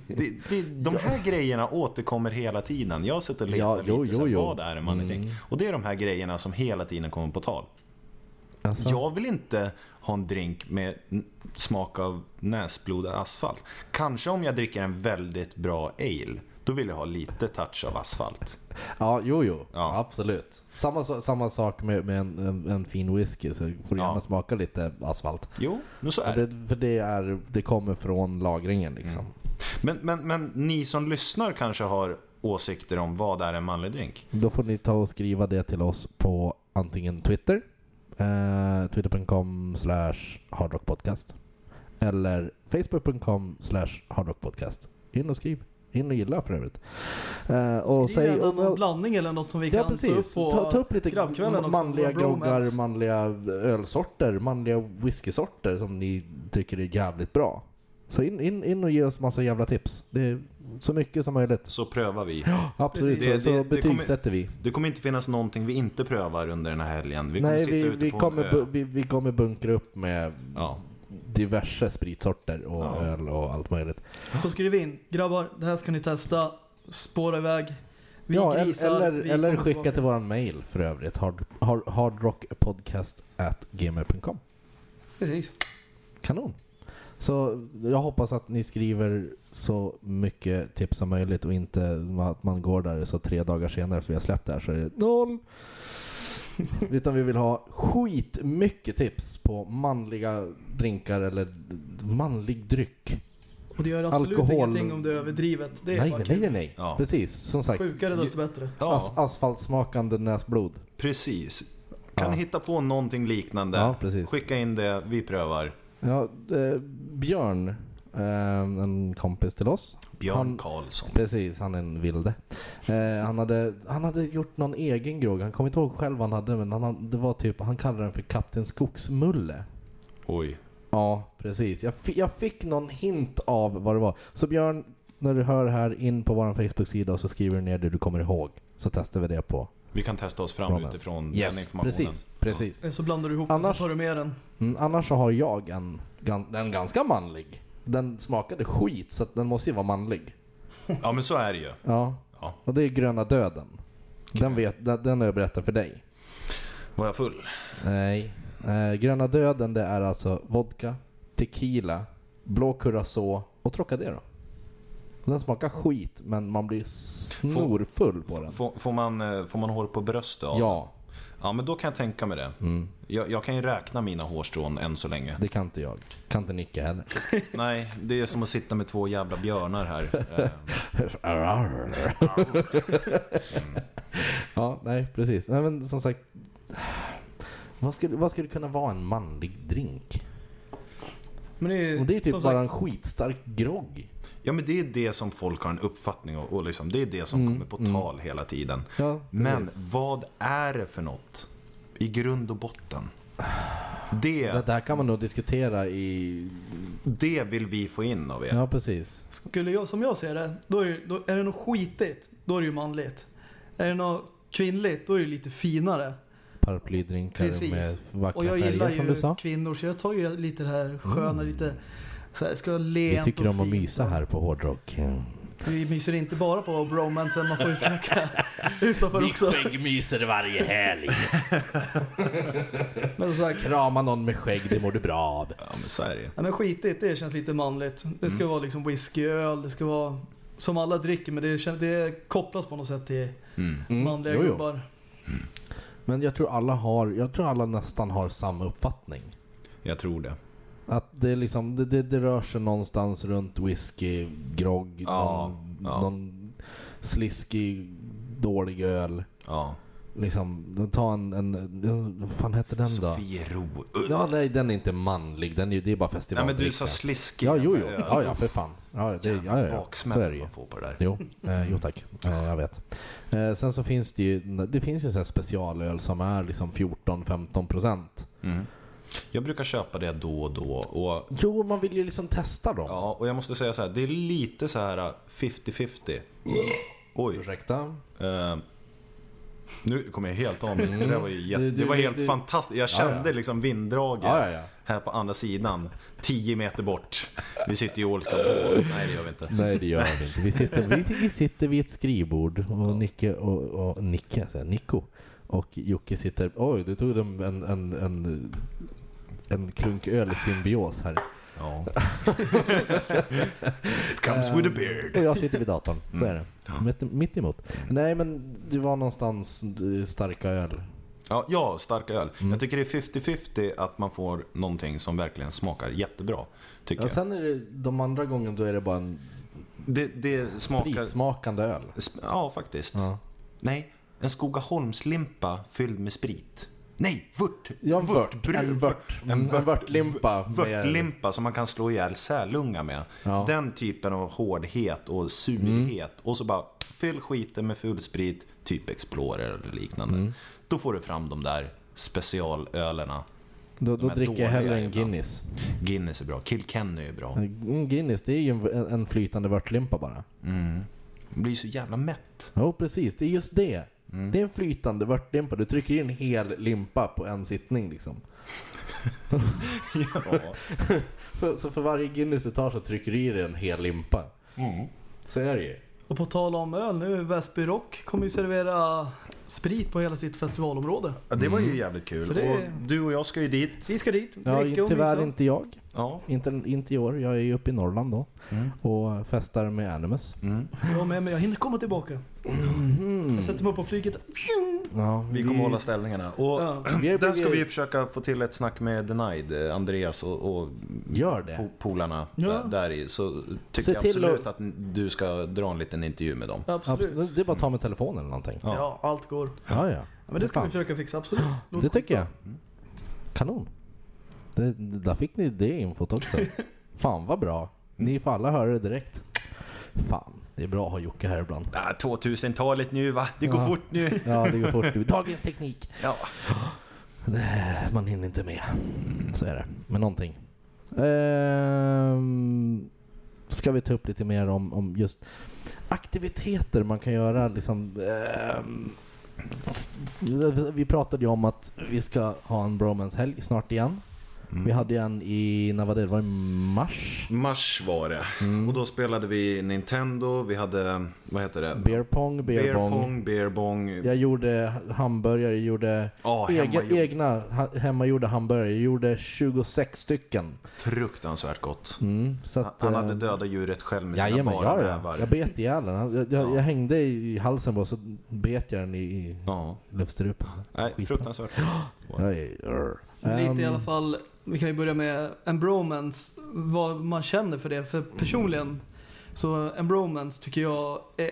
Det, det, de här grejerna återkommer hela tiden. Jag har suttit och letat Ja, jo, lite jo, jo. vad är en manlig Mm. Och det är de här grejerna som hela tiden kommer på tal. Alltså, Jag vill inte ha en drink med smak av näsblod och asfalt. Kanske om jag dricker en väldigt bra ale. Då vill jag ha lite touch av asfalt. Ja, jo, jo. Ja. Absolut. Samma, samma sak med, med en, en, en fin whisky, så får du Ja. gärna smaka lite asfalt. Jo, nu så är det. det, för det, är, det kommer från lagringen liksom. Men, men, men ni som lyssnar kanske har åsikter om vad är en manlig drink? Då får ni ta och skriva det till oss på antingen Twitter, eh, twitter.com slash hardrockpodcast eller facebook.com slash hardrockpodcast. In och skriv. In och gilla för övrigt. Eh, och Skriv säg, och, blandning eller något som vi Ja kan precis. ta upp på Ta, ta upp lite grabbkvällen manliga groggar, manliga ölsorter, manliga whiskysorter som ni tycker är jävligt bra. Så in, in, in och ge oss massa jävla tips. Det är så mycket som möjligt. Så prövar vi. Absolut, Precis. så, Det- så det- det betygsätter vi. Det kommer inte finnas någonting vi inte prövar under den här helgen. Vi kommer Nej, sitta vi, ute vi, på kommer, vi, vi kommer bunkra upp med Ja. Diverse spritsorter och Ja. öl och allt möjligt. Så skriv in, grabbar, det här ska ni testa. Spåra iväg. Vi ja, grisar, eller, vi eller skicka tillbaka. till våran mail för övrigt. Hard, hard, hardrockpodcast at gmail.com. Precis. Kanon. Så jag hoppas att ni skriver så mycket tips som möjligt och inte att man går där så tre dagar senare för vi har släppt det här så är det noll. Utan vi vill ha skitmycket tips på manliga drinkar eller manlig dryck. Och det gör absolut Alkohol- ingenting om det är överdrivet. Det är Nej, bara nej, kul. nej, nej. Ja. Precis, som sagt. Sjukare desto bättre. Ja, As asfaltsmakande näsblod. precis. Kan Ja. ni hitta på någonting liknande? Ja, precis. Skicka in det, vi prövar. Ja, eh, Björn, en kompis till oss. Björn Han- Karlsson. Precis, han är en vilde. Eh, han, hade, han hade gjort någon egen grogg. Han kommer inte ihåg själv vad han hade, men han, hade- det var typ, han kallade den för Kapten Skogsmulle. Oj. Ja, precis. Jag, jag fick någon hint av vad det var. Så Björn, när du hör här, in på vår Facebook-sida och så skriver du ner det du kommer ihåg. Så testar vi det på Vi kan testa oss fram Romance. utifrån den Yes, informationen. precis. precis. Eller så blandar du ihop Annars- så tar du med den. Mm, annars så har jag en, en ganska manlig. Den smakade skit, så den måste ju vara manlig. Ja, men så är det ju. Ja, Ja. och det är Gröna Döden. Den, vet, den, den har jag berättat för dig. Var jag full? Nej. Eh, gröna döden det är alltså vodka, tequila, blå curacao och Trocadero. Den smakar skit men man blir snorfull på den. Får, får, man, eh, får man hår på bröstet av Ja, Ja, men då kan jag tänka mig det. mm, Jag, jag kan ju räkna mina hårstrån än så länge. det kan inte jag. Kan inte Nicke heller. Nej, det är som att sitta med två jävla björnar här. Eh, ja, nej precis. Nej, men som sagt. Vad skulle, vad skulle kunna vara en manlig drink? Men det är, Och det är typ bara sagt, en skitstark grogg. Ja, men det är det som folk har en uppfattning om. Och liksom, det är det som Mm, kommer på mm. tal hela tiden. Ja, Men vad är det för något? I grund och botten. Det Det, där kan man nog diskutera i... det vill vi få in av er. Ja, precis. Skulle jag, som jag ser det, då är, det, då är det något skitigt, då är det ju manligt. Är det något kvinnligt, då är det lite finare. Paraplydrinkar med vackra Och jag gillar färger som ju du sa. kvinnor, så jag tar ju lite det här sköna, lite så här, ska lent Vi tycker och om att fint. mysa här på Hårdrock. Vi myser inte bara på bromansen, man får ju försöka utanför också. skäggmyser varje helg. Men som sagt, Krama någon med skägg, det mår du bra av. Ja, men så är det ju. ja, men skitigt, det känns lite manligt. Det ska Mm. vara liksom whiskyöl, det ska vara som alla dricker, men det, kän- det kopplas på något sätt till Mm. Mm, manliga jo, jo. gubbar. Men jag tror alla har, jag tror alla nästan har samma uppfattning. Jag tror det. Att det, liksom, det, det, det rör sig någonstans runt whisky, grogg, Ja, någon, ja. någon sliskig, dålig öl. Ja. Liksom, ta en, en, vad fan heter den då? Sofiero. Ja, nej den är inte manlig, den är, det är bara Nej, festivaldricka. men du sa sliskig. Ja, jo, jo. Ja, ja, för fan. Ja, det, ja, ja, ja. Så är det ju. på det där. Jo, eh, jo tack. Eh, jag vet. Eh, sen så finns det ju, det finns ju så här specialöl som är liksom 14-15 procent. Mm. Jag brukar köpa det då och då. Och, Jo, man vill ju liksom testa dem. ja, och jag måste säga så här, det är lite så här uh, 50-50. Oj. Ursäkta? Eh, nu kommer jag helt av mig. Det, där var jätte, Du- du- det var helt du- fantastiskt. Jag Ja, kände ja. liksom vinddraget Ja, ja, ja. här på andra sidan. 10 meter bort. Vi sitter ju i olika bås. Nej, det gör vi inte. Nej, det gör vi inte. Vi sitter, vi, vi sitter vid ett skrivbord och Nicke och, och Nicke, Nico och Jocke sitter... Oj, du tog en, en, en, en klunk öl i symbios här. Ja. It comes with a beard. Jag sitter vid datorn, så är det. Mitt, mitt emot. Nej, men det var någonstans eh, starka öl. Ja, ja, stark öl. Mm. Jag tycker det är 50-50 att man får någonting som verkligen smakar jättebra. Tycker Ja, jag. sen är det de andra gången då är det bara en Det, det smakar... spritsmakande öl. Ja, faktiskt. Ja. Nej, en Skogaholmslimpa fylld med sprit. Nej, vört. Ja, en vört. brun- En vört. Mm, En vörtlimpa. med- Vörtlimpa som man kan slå ihjäl sälunga med. Ja. Den typen av hårdhet och surhet. Och så bara fyll skiten med full sprit, typ Explorer eller liknande. Mm. Då får du fram de där specialölerna. Då, då dricker jag hellre en ibland. Guinness. Guinness är bra, Kilkenny är bra. Guinness, det är ju en, en flytande vörtlimpa bara. Mm. Man blir så jävla mätt. Jo, precis. Det är just det. Mm. Det är en flytande vörtlimpa. Du trycker in en hel limpa på en sittning liksom. ja. För, så för varje Guinness du tar så trycker du i dig en hel limpa. Mm. Så är det ju. Och på tal om öl nu, Väsby Rock kommer ju servera sprit på hela sitt festivalområde. Ja, det var ju jävligt kul. Så det- Och du och jag ska ju dit. Vi ska dit, Ja, tyvärr inte jag. Ja. Inte, inte i år. Jag är ju uppe i Norrland då. Mm. Och festar med Animus. Mm. Jag med, men jag hinner komma tillbaka. Mm. Jag sätter mig upp på flyget. Ja, Vi kommer hålla ställningarna. Och Ja. vi är- där ska vi- vi försöka få till ett snack med Denied, eh, Andreas och, och Gör det. po- polarna Ja. där, där i. Så tycker Se jag till absolut att- att du ska dra en liten intervju med dem. Absolut. Absolut. Det är bara att ta med telefonen eller någonting. Ja. Ja, allt går. Ja, ja. Ja, men det ska vi försöka fixa, absolut. Det tycker jag. Kanon. Det, där fick ni det infot också. Fan vad bra. Ni får alla höra det direkt. Fan, det är bra att ha Jocke här ibland. Ah, 2000-talet nu va? Det går Ja. fort nu. Ja, det går fort. Dagens teknik. Ja. Man hinner inte med. Så är det. Men någonting. Ehm, ska vi ta upp lite mer om, om just aktiviteter man kan göra liksom. ehm, vi pratade ju om att vi ska ha en bromance helg snart igen. Vi hade ju en i, när var det? Det var i mars? Mars var det. Mm. Och då spelade vi Nintendo, vi hade, vad heter det? Beer pong, beer, Beer bong. pong, beer bong. Jag gjorde hamburgare, jag gjorde hemmagjord. egna ha, hemmagjorda hamburgare. Jag gjorde 26 stycken. Fruktansvärt gott. Mm, att, han eh, hade dödat djuret själv med sina bara ja, nävar. Jag bet ihjäl den. Jag, jag, Ja. jag hängde i halsen på så bet jag den i, i Ja. luftstrupen. Nej, fruktansvärt. Lite i alla Ehm, fall, vi kan ju börja med en bromance, vad man känner för det. För personligen, så en bromance tycker jag är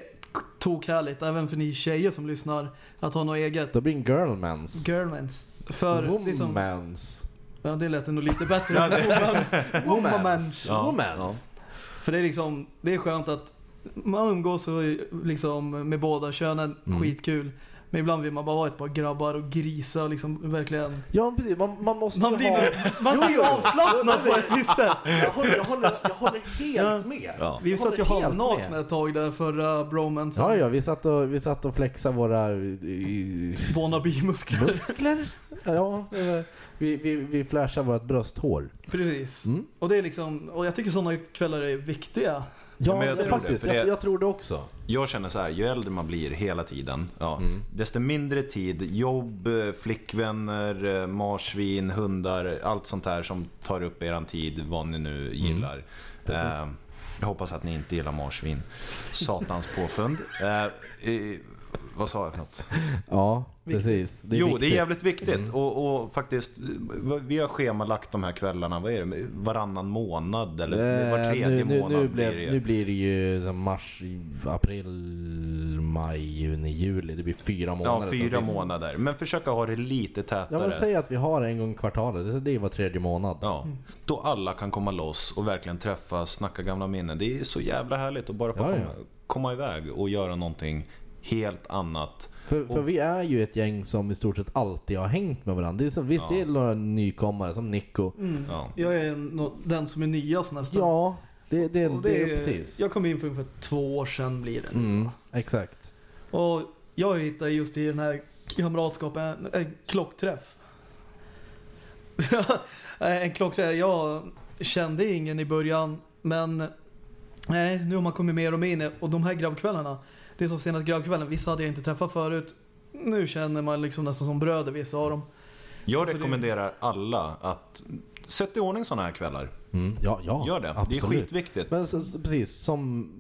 tokhärligt, även för ni tjejer som lyssnar, att ha något eget. Då blir det en girlmans. Girlmans. För liksom, Womans. ja det lät nog lite bättre det- woman. Womans. Ja. Womans. För det är liksom, det är skönt att man umgås och liksom med båda könen, Mm. skitkul. Men ibland vill man bara vara ett par grabbar och grisa och liksom verkligen. Ja, precis. Man, man måste Man ju blir, ha... man Jo, blir avslappnad på ett visst sätt. Jag håller, jag håller, jag håller helt Ja. med. Ja. Vi Jag satt ju halvnakna med. ett tag där förra bromansen. Ja, ja, vi satt och, vi satt och flexade våra i, Wannabe-muskler. muskler. Ja, vi, vi, vi flashade vårt brösthår. Precis. Mm. Och det är liksom, och jag tycker sådana kvällar är viktiga. Ja, men jag det, tror det, faktiskt. för jag, det- jag tror det också. Jag känner så här, ju äldre man blir hela tiden, ja, Mm. desto mindre tid, jobb, eh, flickvänner, eh, marsvin, hundar, allt sånt här som tar upp eran tid, vad ni nu gillar. Mm. Eh, jag hoppas att ni inte gillar marsvin. Satans påfund. Eh, vad sa jag för något? Ja, Viktigt. precis. Det jo, viktigt. det är jävligt viktigt. Mm. Och, och faktiskt, vi har schemalagt de här kvällarna, vad är det, varannan månad eller var Eh, tredje nu, nu, månad nu, blir det. nu blir det ju mars, april, maj, juni, juli. Det blir fyra månader. Ja, fyra månader. Men försöka ha det lite tätare. Ja, men säg att vi har en gång i kvartalet. Det- Det är var tredje månad. Ja, då alla kan komma loss och verkligen träffas, snacka gamla minnen. Det är så jävla härligt att bara få Ja, ja. komma, komma iväg och göra någonting helt annat. För, för Och- vi är ju ett gäng som i stort sett alltid har hängt med varandra. Det är som, visst, Ja. det är några nykommare som Nico. Mm. Ja. Jag är den som är nyast nästan. Ja, det, det, det, det är precis. jag kom in för ungefär två år sedan blir det. Mm, exakt. Och jag hittade just i den här kamratskapen en, en klockträff. en klockträff. Jag kände ingen i början, men nej, nu har man kommit mer och mer in Och de här grabbkvällarna, det är som senast grabbkvällen, vissa hade jag inte träffat förut. Nu känner man liksom nästan som bröder vissa av dem. Jag Alltså, det- rekommenderar alla att sätta i ordning sådana här kvällar. Mm, ja, ja, Gör det. Absolut. Det är skitviktigt. Men så, precis, som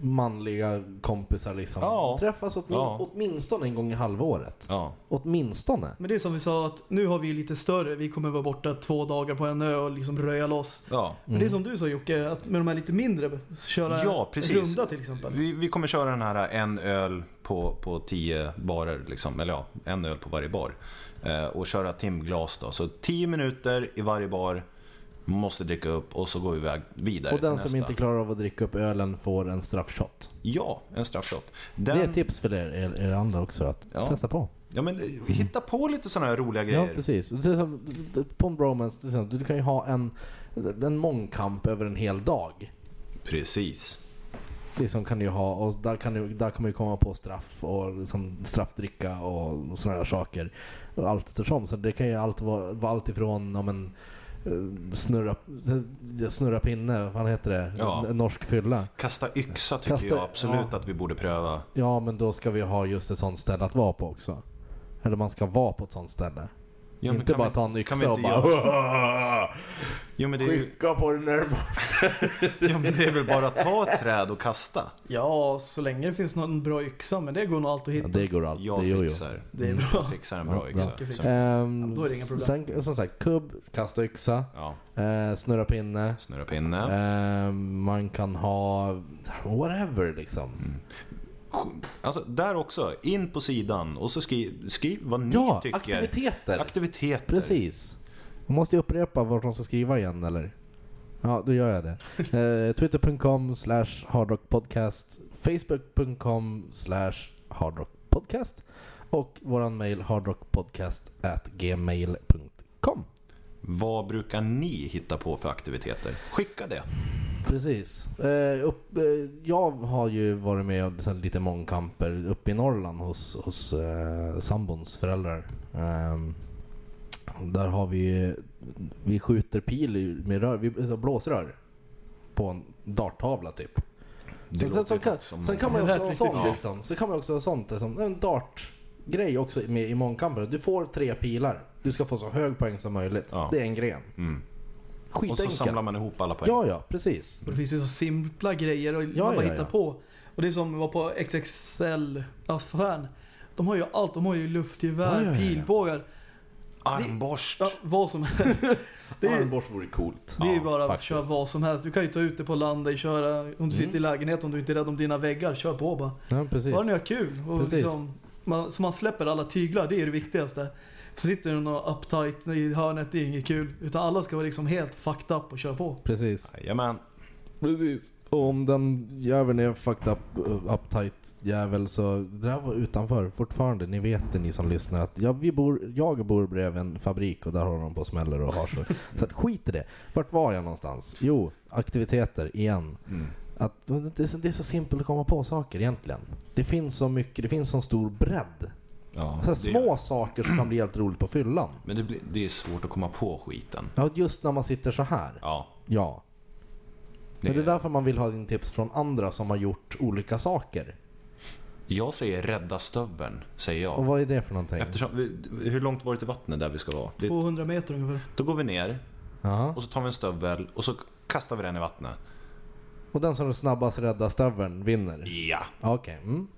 manliga kompisar liksom. Ja. Träffas åtmin- Ja. åtminstone en gång i halvåret. Ja. Åtminstone. Men det är som vi sa att nu har vi lite större, vi kommer vara borta två dagar på en ö och liksom röja loss. Ja. Men det är som du sa Jocke, att med de här lite mindre, köra Ja, precis. runda till exempel. Vi, vi kommer köra den här en öl på, på tio barer, liksom. eller ja, en öl på varje bar. Eh, och köra timglas då. Så tio minuter i varje bar, måste dricka upp och så går vi iväg vidare Och den som inte klarar av att dricka upp ölen får en straffshot. Ja, en straffshot. Det är Den, ett tips för er, er, er andra också att Ja. testa på. ja, men, eh, hitta på lite sådana här roliga Ja, grejer. precis. Är som, på en bromance, du kan ju ha en, en mångkamp över en hel dag. Precis. Liksom kan du ha, och där, kan du, där kommer du komma på straff och liksom straffdricka och sådana där saker. Allt eftersom. Så det kan ju allt vara, allt ifrån om en eh, snurra, snurra pinne, vad fan heter det? Ja. Norsk fylla. Kasta yxa tycker Kasta- jag absolut ja. att vi borde pröva. Ja, men då ska vi ha just ett sånt ställe att vara på också. Eller man ska vara på ett sånt ställe. Ja, men inte kan bara vi- ta en kan yxa och inte bara göra- Jo men, det är ju, skicka på den närmaste. ja, men det är väl bara att ta ett träd och kasta. Ja, så länge det finns någon bra yxa, men det går nog alltid att Ja, hitta. det går allt. Jag det fixar. Det är Mm. bra. Jag fixar en Ja, bra bra. yxa. Så, Ehm, Ja, då är det inga problem. Sen, som sagt, kubb, kasta yxa, ja, eh, snurra pinne. snurra pinne. Ehm, man kan ha whatever liksom. Alltså där också, in på sidan och så skriv, skriv vad ni Ja, tycker. aktiviteter. Aktiviteter. Precis. Man måste ju upprepa vart de ska skriva igen eller? Ja, då gör jag det. Eh, Twitter.com slash hardrockpodcast Facebook.com slash hardrockpodcast och våran mail hardrockpodcast at gmail.com Vad brukar ni hitta på för aktiviteter? Skicka det. Precis. Eh, upp, eh, jag har ju varit med här lite mångkamper uppe i Norrland hos, hos eh, sambons föräldrar. Ehm, där har vi, vi skjuter pil med rör, vi, alltså blåsrör på en darttavla typ. Det Sen, sen, så kan, som- sen kan man ju också ha sånt liksom. Så kan man också ha sånt, liksom, en dartgrej också med i mångkampen. Du får tre pilar. Du ska få så hög poäng som möjligt. Ja. Det är en gren. Mm. Och så samlar man ihop alla poäng. Ja, ja, precis. Och det finns ju så simpla grejer och Ja, man bara ja, hittar ja. på. Och det är som var på XXL-affären. De har ju allt. De har ju luftgevär, Ja, ja, ja, ja. pilbågar, Armborst. ja, vad som helst. Det är, Armborst vore coolt. det är ju Ja, bara att köra vad som helst. Du kan ju ta ut det på landet, köra. Om du sitter Mm. i lägenhet, om du inte är rädd om dina väggar, kör på bara. Ja, precis. Bara ni har kul. Och Precis. liksom, man, så man släpper alla tyglar, det är det viktigaste. Så sitter du någon uptight i hörnet, det är inget kul. Utan alla ska vara liksom helt fucked up och köra på. Precis. Jajamän. Precis. Och om den jäveln är fucked up, uh, uptight jävel så det där var utanför fortfarande. Ni vet det ni som lyssnar att ja, vi bor, jag bor bredvid en fabrik och där håller de på och smäller och har så. så att, skit i det. Vart var jag någonstans? Jo, aktiviteter igen. Mm. Att, det, är så, det är så simpelt att komma på saker egentligen. Det finns så mycket, det finns så stor bredd. Ja, Så det- små saker som kan bli helt roligt på fyllan. Men det, blir, det är svårt att komma på skiten. Ja, just när man sitter så här. Ja. Ja. Men det är därför man vill ha din tips från andra som har gjort olika saker. Jag säger rädda stöveln, säger Och jag. vad är det för någonting? Eftersom, vi, hur långt var det till vattnet där vi ska vara? Vi, 200 meter ungefär. då går vi ner Ja. och så tar vi en stövel och så kastar vi den i vattnet. Och den som snabbast räddar stöveln vinner? Ja. Okej. Mm.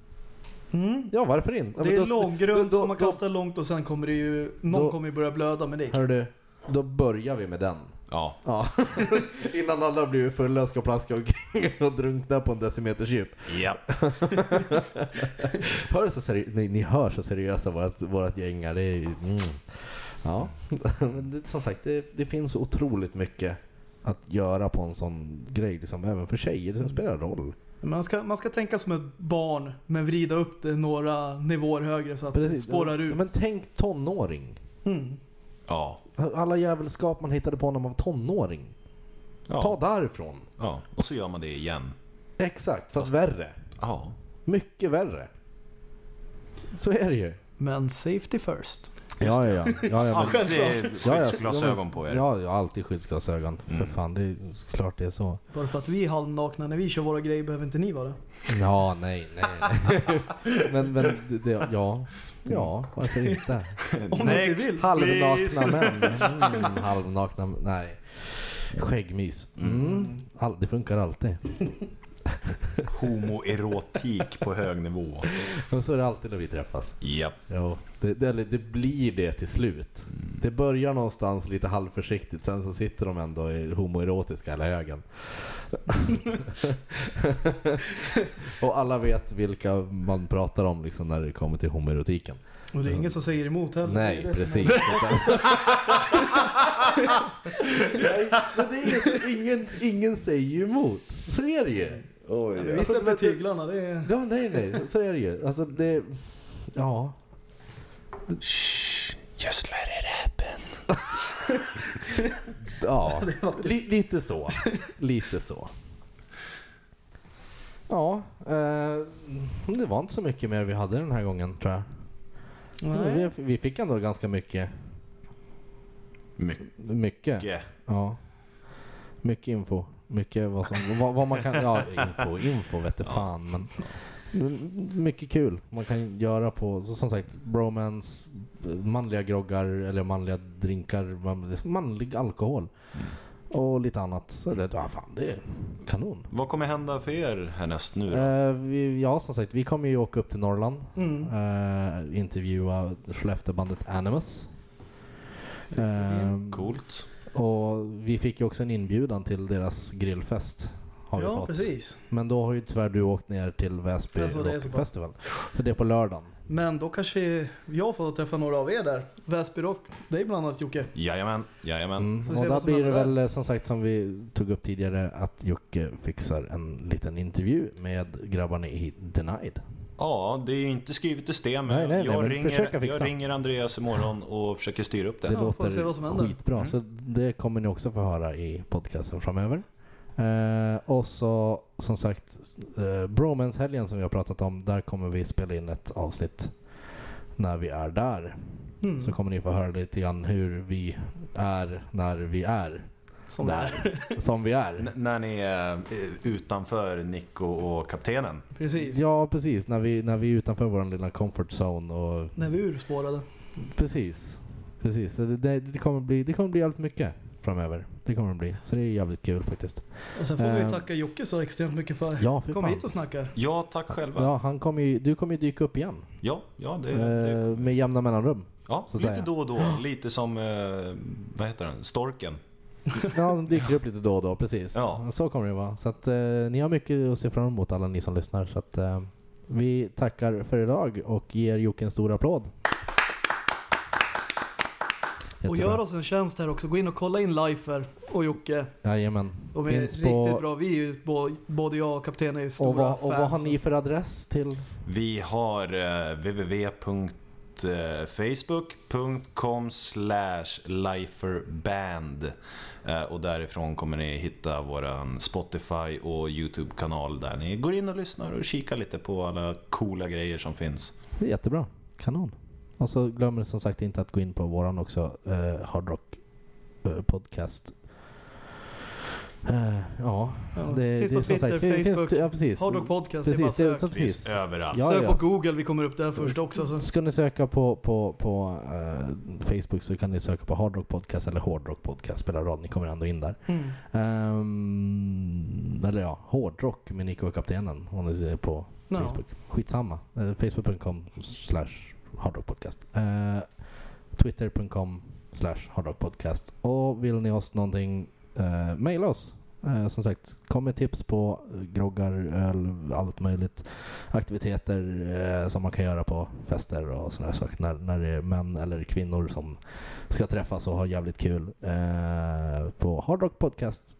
Mm. Ja, varför inte? Ja, Det men är då- långgrund då- som man då- kastar långt och sen kommer det ju... Någon Då- kommer ju börja blöda men det är Hör du, då börjar vi med den. Ja. Ja. Innan alla blir fulla och ska plaska omkring och drunkna på en decimeters djup. Ja. Hör så seri- ni, ni hör så seriösa vårat, vårat gäng här. Det är ju... Mm. Ja. Men det, som sagt, det, det finns otroligt mycket att göra på en sån grej. Liksom, även för tjejer. Det spelar roll. Man ska, man ska tänka som ett barn men vrida upp det några nivåer högre så att det Precis. spårar ut. Men tänk tonåring. Mm. Ja. Alla jävelskap man hittade på när man var tonåring. Ja. Ta därifrån. ja. Och så gör man det igen. Exakt, fast värre. Ja. Mycket värre. Så är det ju. Men safety first. Ja, ja, ja. ja, ja men, skyddsglasögon på er. Ja, jag har alltid skyddsglasögon. För Mm. fan, det är klart det är så. Bara för att vi är halvnakna när vi kör våra grejer behöver inte ni vara det. Ja, nej, nej. nej. men, men det, ja. Ja, varför inte? Om ni inte vill. Halvnakna män. Mm, halvnakna. Nej. Skäggmys. Mm. All, det funkar alltid. Homoerotik på hög nivå. Men så är det alltid när vi träffas. Ja. Jo, det, det, eller det blir det till slut. Det börjar någonstans lite halvförsiktigt, sen så sitter de ändå i homoerotiska hela högen. och alla vet vilka man pratar om liksom när det kommer till homoerotiken. Och det är ingen som säger emot heller. Nej, Det precis. Nej, men det är så, ingen, ingen säger emot. Så är det ju. Oj, Ja, vi Alltså, släpper det- tyglarna. Det är... Ja, nej, nej. Så är det ju. Alltså det... Ja. Shh, just let it happen. Ja, li, lite så. Lite så. Ja, eh, det var inte så mycket mer vi hade den här gången tror jag. Nej. Vi, vi fick ändå ganska mycket. Mycket. Mycket. Ja. Mycket info. Mycket vad, som, vad, vad man kan... Ja, info. Info vete fan. Men mycket kul man kan göra på, så som sagt, bromance, manliga groggar eller manliga drinkar, man- manlig alkohol. Och lite annat. Så det, ja, fan, det är kanon. Vad kommer hända för er härnäst nu då? Eh, vi, ja, som sagt, vi kommer ju åka upp till Norrland. Mm. Eh, intervjua Skellefteåbandet Animus. Eh, Coolt. Och vi fick ju också en inbjudan till deras grillfest. Har vi Ja, fått. precis. Men då har ju tyvärr du åkt ner till Väsby Alltså, det är så Rock bra. Festival. För det är på lördagen. Men då kanske jag får träffa några av er där. Väsby Rock. Det är bland annat Jocke. Jajamän, jajamän. Mm. Och där blir det väl eh, som sagt som vi tog upp tidigare att Jocke fixar en liten intervju med grabbarna i Denied. Ja, det är inte skrivet i sten. Nej, men nej, nej, jag, men ringer, fixa. jag ringer Andreas imorgon och försöker styra upp det. Det Ja, låter som händer. skitbra. Mm. Så det kommer ni också få höra i podcasten framöver. Eh, och så som sagt, eh, Bromance-helgen som vi har pratat om, där kommer vi spela in ett avsnitt när vi är där. Mm. Så kommer ni få höra lite grann hur vi är när vi är Som det är. som vi är. N- när ni är eh, utanför Nico och kaptenen. Precis. Ja, precis. När vi, när vi är utanför vår lilla comfort zone och När vi urspårade. precis. Precis. Det, det, det, kommer bli, det kommer bli jävligt mycket framöver. Det kommer det bli. Så det är jävligt kul faktiskt. Och sen får vi Eh. tacka Jocke så extremt mycket för Ja, för Kom fan. hit och snackar. Ja, tack själva. Ja, han kommer ju, du kommer ju dyka upp igen. Ja, ja det, det Eh, med jämna mellanrum. Ja, så att lite säga. då och då. Lite som, eh, vad heter den, Storken. Ja, de dyker upp lite då och då, precis. Ja. Så kommer det vara. Så att eh, ni har mycket att se fram emot alla ni som lyssnar. Så att eh, vi tackar för idag och ger Jocke en stor applåd. Och Jättebra. gör oss en tjänst här också. Gå in och kolla in Lifer och Jocke. Jajamän. De är Finns riktigt på- bra. Vi är ju, bo- både jag och kaptenen är ju stora Och vad, och vad har fans. ni för adress till? Vi har eh, www.facebook.com Eh, Facebook.com liferband eh, och därifrån kommer ni hitta våran Spotify och YouTube-kanal där ni går in och lyssnar och kikar lite på alla coola grejer som finns. Det är jättebra. Kanon. Och så glömmer som sagt inte att gå in på våran också, eh, Hard Rock eh, Podcast. Eh, ja, Ja, det, finns det på Twitter, sagt, Facebook, Finns, ja, precis. Hard Rock Podcast. det är bara Precis, sök. så Finns precis. överallt. Ja, Sök ja. på Google, vi kommer upp där först också. Så. Ska ni söka på, på, på eh, Facebook så kan ni söka på Hard Rock Podcast eller Hård Rock Podcast. Spelar roll, ni kommer ändå in där. Mm. Ehm, eller ja, Hårdrock med Nico och Kaptenen om ni ser på Ja. Facebook. Skitsamma. Uh, Facebook.com slash hardrockpodcast. Uh, Twitter.com slash hardrockpodcast. Och vill ni oss någonting, uh, maila oss. Eh, som sagt, kom med tips på eh, groggar, öl, allt möjligt. Aktiviteter eh, som man kan göra på fester och sådana saker. När, när det är män eller kvinnor som ska träffas och ha jävligt kul. Eh, på hardrockpodcast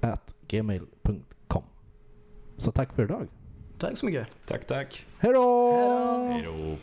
at gmail.com. Så tack för idag. Tack så mycket. Tack, tack. Hej då! Hej då.